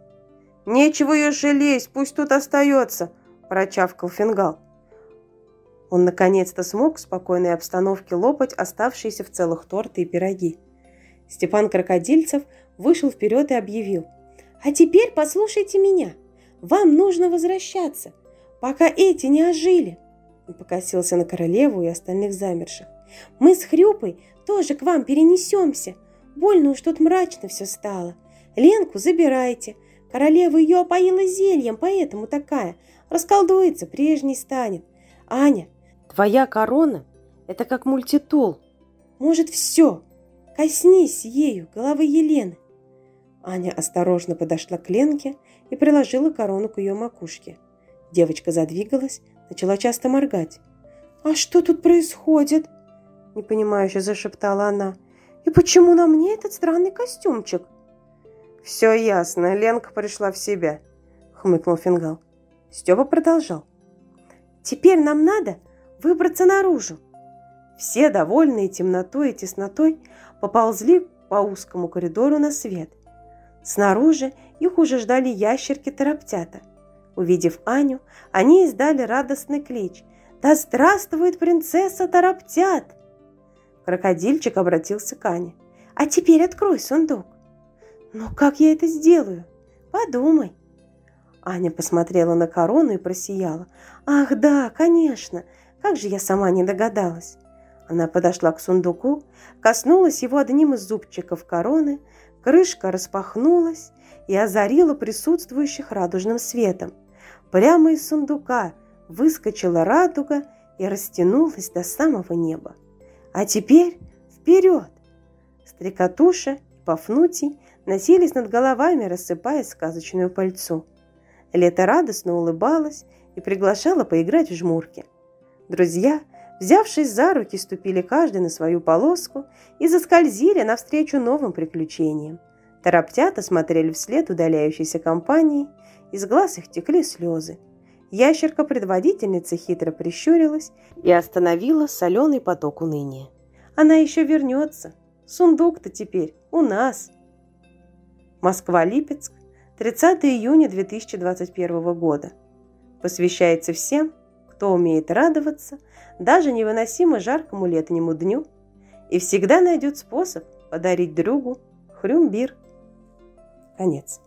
Нечего ее жалеть, пусть тут остается, прочавкал Фингал. Он наконец-то смог в спокойной обстановке лопать оставшиеся в целых торты и пироги. Степан Крокодильцев вышел вперед и объявил. «А теперь послушайте меня. Вам нужно возвращаться, пока эти не ожили». Он покосился на королеву и остальных замерших. «Мы с Хрюпой тоже к вам перенесемся. Больно уж тут мрачно все стало. Ленку забирайте. Королева ее опоила зельем, поэтому такая. Расколдуется, прежней станет. Аня, твоя корона – это как мультитул. Может, все. Коснись ею головы Елены. Аня осторожно подошла к Ленке и приложила корону к ее макушке. Девочка задвигалась, начала часто моргать. «А что тут происходит?» – непонимающе зашептала она. «И почему на мне этот странный костюмчик?» «Все ясно, Ленка пришла в себя», – хмыкнул Фингал. Степа продолжал. «Теперь нам надо выбраться наружу». Все, довольные темнотой и теснотой, поползли по узкому коридору на свет. Снаружи их уже ждали ящерки-торопцята. Увидев Аню, они издали радостный клич «Да здравствует принцесса Тороптят!» Крокодильчик обратился к Ане. «А теперь открой сундук». «Но как я это сделаю? Подумай». Аня посмотрела на корону и просияла. «Ах, да, конечно! Как же я сама не догадалась!» Она подошла к сундуку, коснулась его одним из зубчиков короны, крышка распахнулась и озарила присутствующих радужным светом. Прямо из сундука выскочила радуга и растянулась до самого неба. А теперь вперед! Стрекотуша Пафнутий носились над головами, рассыпая сказочную пальцу. Лето радостно улыбалась и приглашала поиграть в жмурки. Друзья, взявшись за руки, ступили каждый на свою полоску и заскользили навстречу новым приключениям. Тараптята смотрели вслед удаляющейся компании, из глаз их текли слезы. Ящерка-предводительница хитро прищурилась и остановила соленый поток уныния. Она еще вернется. Сундук-то теперь у нас. Москва-Липецк, 30 июня 2021 года. Посвящается всем, кто умеет радоваться даже невыносимо жаркому летнему дню и всегда найдет способ подарить другу хрюмбир. Конец.